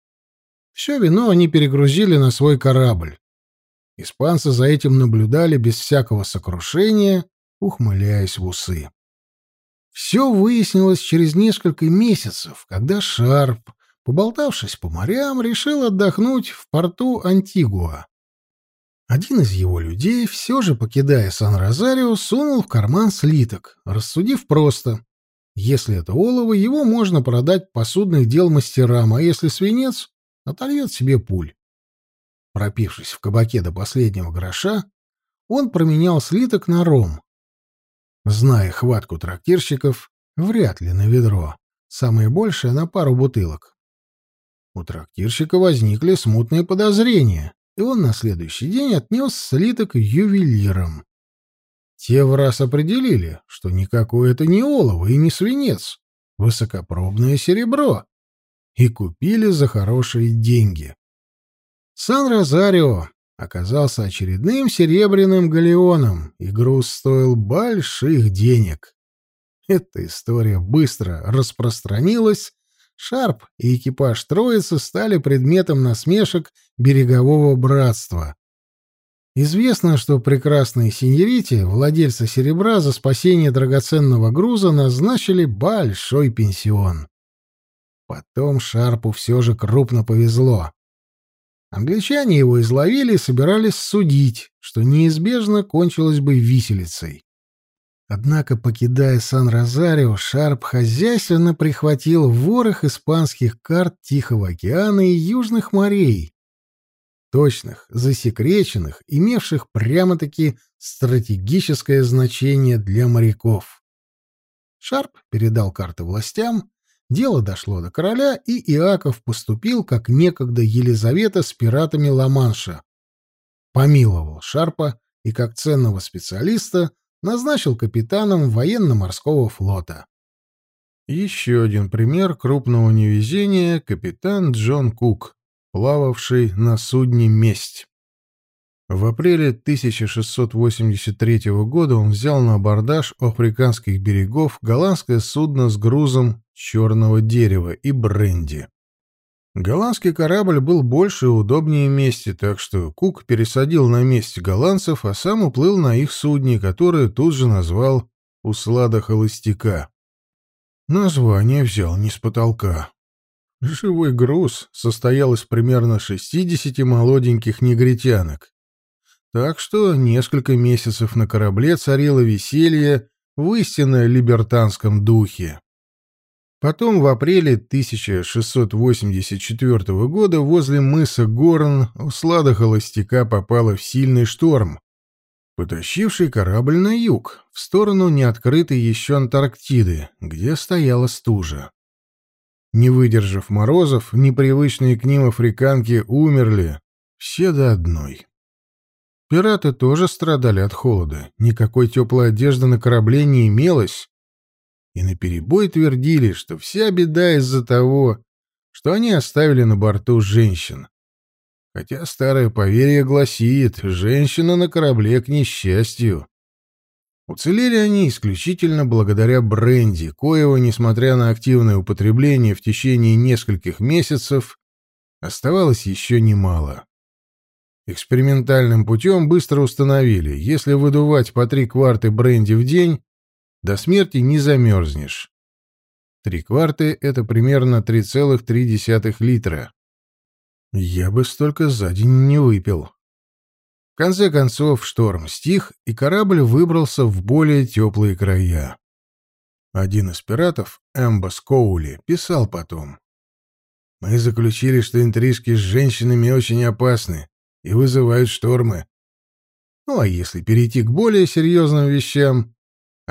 Все вино они перегрузили на свой корабль. Испанцы за этим наблюдали без всякого сокрушения, ухмыляясь в усы. Все выяснилось через несколько месяцев, когда Шарп, поболтавшись по морям, решил отдохнуть в порту Антигуа. Один из его людей, все же покидая Сан-Розарио, сунул в карман слиток, рассудив просто. Если это олово, его можно продать посудных дел мастерам, а если свинец, отольет себе пуль. Пропившись в кабаке до последнего гроша, он променял слиток на ром. Зная хватку трактирщиков, вряд ли на ведро, самое большее на пару бутылок. У трактирщика возникли смутные подозрения, и он на следующий день отнес слиток ювелирам. Те в раз определили, что никакое это не олово и не свинец, высокопробное серебро, и купили за хорошие деньги. Сан-Розарио оказался очередным серебряным галеоном, и груз стоил больших денег. Эта история быстро распространилась, Шарп и экипаж Троицы стали предметом насмешек берегового братства. Известно, что прекрасные синьорите, владельцы серебра, за спасение драгоценного груза назначили большой пенсион. Потом Шарпу все же крупно повезло. Англичане его изловили и собирались судить, что неизбежно кончилось бы виселицей. Однако, покидая Сан-Розарио, Шарп хозяйственно прихватил ворох испанских карт Тихого океана и Южных морей, точных, засекреченных, имевших прямо-таки стратегическое значение для моряков. Шарп передал карты властям, Дело дошло до короля, и Иаков поступил, как некогда Елизавета с пиратами Ла-Манша. Помиловал Шарпа и, как ценного специалиста, назначил капитаном военно-морского флота. Еще один пример крупного невезения — капитан Джон Кук, плававший на судне «Месть». В апреле 1683 года он взял на абордаж у африканских берегов голландское судно с грузом черного дерева и бренди. Голландский корабль был больше и удобнее мести, так что Кук пересадил на месте голландцев, а сам уплыл на их судне, которое тут же назвал «Услада холостяка». Название взял не с потолка. Живой груз состоял из примерно 60 молоденьких негритянок. Так что несколько месяцев на корабле царило веселье в истинно либертанском духе. Потом в апреле 1684 года возле мыса Горн услада холостяка попала в сильный шторм, потащивший корабль на юг, в сторону неоткрытой еще Антарктиды, где стояла стужа. Не выдержав морозов, непривычные к ним африканки умерли, все до одной. Пираты тоже страдали от холода, никакой теплой одежды на корабле не имелось, и наперебой твердили, что вся беда из-за того, что они оставили на борту женщин. Хотя старое поверье гласит, женщина на корабле к несчастью. Уцелели они исключительно благодаря бренди, коего, несмотря на активное употребление в течение нескольких месяцев, оставалось еще немало. Экспериментальным путем быстро установили, если выдувать по три кварты бренди в день, до смерти не замерзнешь. Три кварты — это примерно 3,3 литра. Я бы столько за день не выпил. В конце концов шторм стих, и корабль выбрался в более теплые края. Один из пиратов, Эмбас Коули, писал потом. «Мы заключили, что интрижки с женщинами очень опасны и вызывают штормы. Ну а если перейти к более серьезным вещам,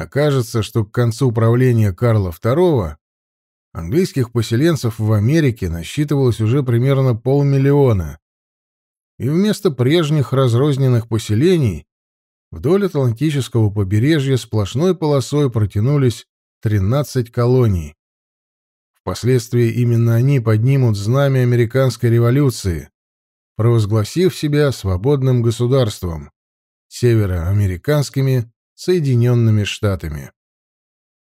окажется, что к концу правления Карла II Английских поселенцев в Америке насчитывалось уже примерно полмиллиона, и вместо прежних разрозненных поселений вдоль Атлантического побережья сплошной полосой протянулись 13 колоний. Впоследствии именно они поднимут знамя американской революции, провозгласив себя свободным государством, североамериканскими Соединенными Штатами.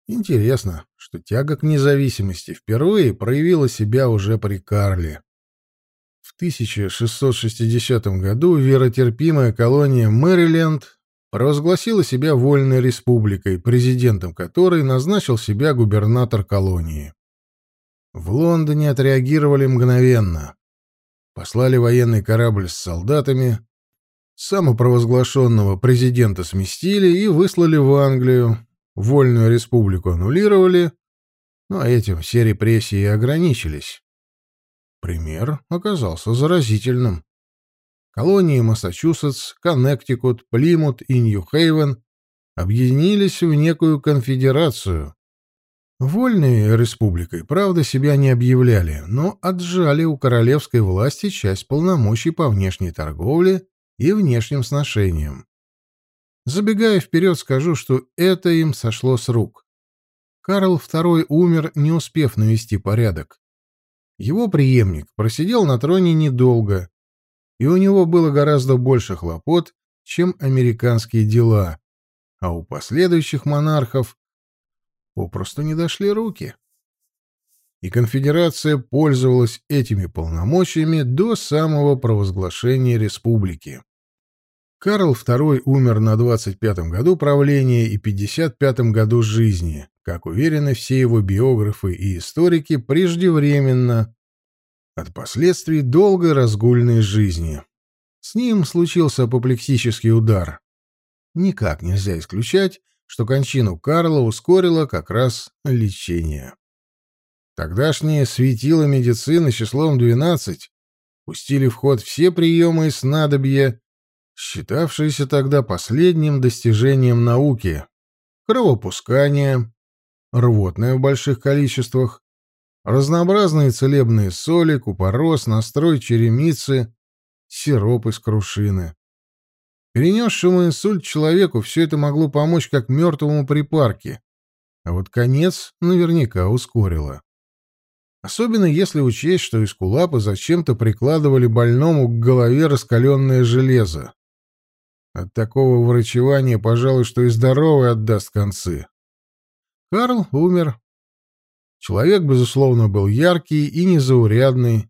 Интересно, что тяга к независимости впервые проявила себя уже при Карле. В 1660 году веротерпимая колония Мэриленд провозгласила себя вольной республикой, президентом которой назначил себя губернатор колонии. В Лондоне отреагировали мгновенно. Послали военный корабль с солдатами, самопровозглашенного президента сместили и выслали в Англию, Вольную республику аннулировали, но этим все репрессии и ограничились. Пример оказался заразительным. Колонии Массачусетс, Коннектикут, Плимут и Нью-Хейвен объединились в некую конфедерацию. Вольной республикой, правда, себя не объявляли, но отжали у королевской власти часть полномочий по внешней торговле и внешним сношениям. Забегая вперед, скажу, что это им сошло с рук. Карл II умер, не успев навести порядок. Его преемник просидел на троне недолго, и у него было гораздо больше хлопот, чем американские дела, а у последующих монархов попросту не дошли руки. И конфедерация пользовалась этими полномочиями до самого провозглашения республики. Карл II умер на 25-м году правления и 55-м году жизни, как уверены все его биографы и историки, преждевременно, от последствий долгой разгульной жизни. С ним случился апоплексический удар. Никак нельзя исключать, что кончину Карла ускорило как раз лечение. Тогдашние светила медицины числом 12 пустили в ход все приемы и снадобья, считавшееся тогда последним достижением науки. Кровопускание, рвотное в больших количествах, разнообразные целебные соли, купорос, настрой черемицы, сироп из крушины. Перенесшему инсульт человеку все это могло помочь как мертвому при парке, а вот конец наверняка ускорило. Особенно если учесть, что эскулапы зачем-то прикладывали больному к голове раскаленное железо. От такого врачевания, пожалуй, что и здоровый отдаст концы. Карл умер. Человек, безусловно, был яркий и незаурядный,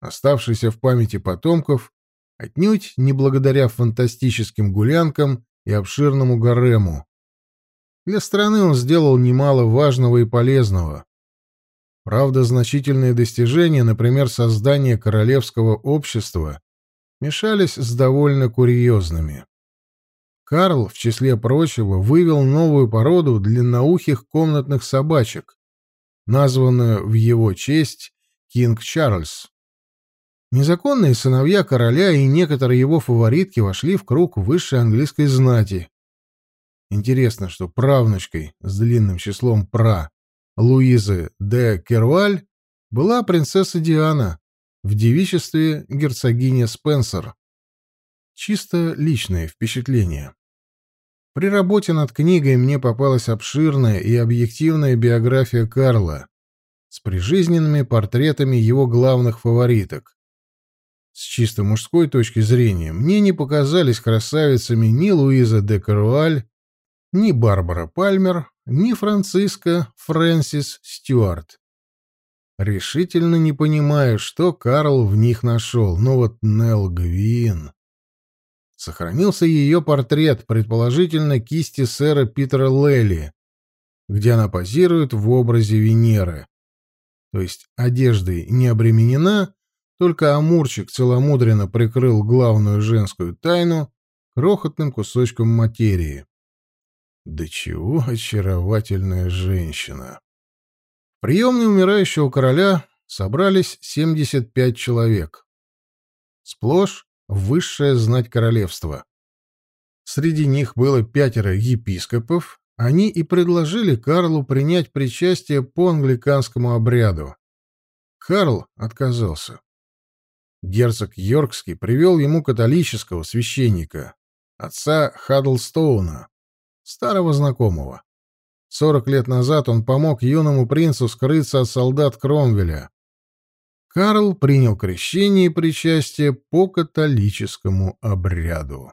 оставшийся в памяти потомков, отнюдь не благодаря фантастическим гулянкам и обширному гарему. Для страны он сделал немало важного и полезного. Правда, значительные достижения, например, создание королевского общества, мешались с довольно курьезными. Карл, в числе прочего, вывел новую породу длинноухих комнатных собачек, названную в его честь Кинг Чарльз. Незаконные сыновья короля и некоторые его фаворитки вошли в круг высшей английской знати. Интересно, что правнучкой с длинным числом «пра» Луизы де Керваль была принцесса Диана, в девичестве герцогиня Спенсер. Чисто личное впечатление. При работе над книгой мне попалась обширная и объективная биография Карла с прижизненными портретами его главных фавориток. С чисто мужской точки зрения мне не показались красавицами ни Луиза де Каруаль, ни Барбара Пальмер, ни Франциска Фрэнсис Стюарт. Решительно не понимаю, что Карл в них нашел, но вот Нелл Гвин... Сохранился ее портрет, предположительно, кисти сэра Питера Лелли, где она позирует в образе Венеры. То есть одеждой не обременена, только Амурчик целомудренно прикрыл главную женскую тайну крохотным кусочком материи. Да чего очаровательная женщина! В приемной умирающего короля собрались 75 человек. Сплошь высшая знать королевства. Среди них было пятеро епископов, они и предложили Карлу принять причастие по англиканскому обряду. Карл отказался. Герцог Йоркский привел ему католического священника, отца Хаддлстоуна, старого знакомого. Сорок лет назад он помог юному принцу скрыться от солдат Кромвеля. Карл принял крещение и причастие по католическому обряду.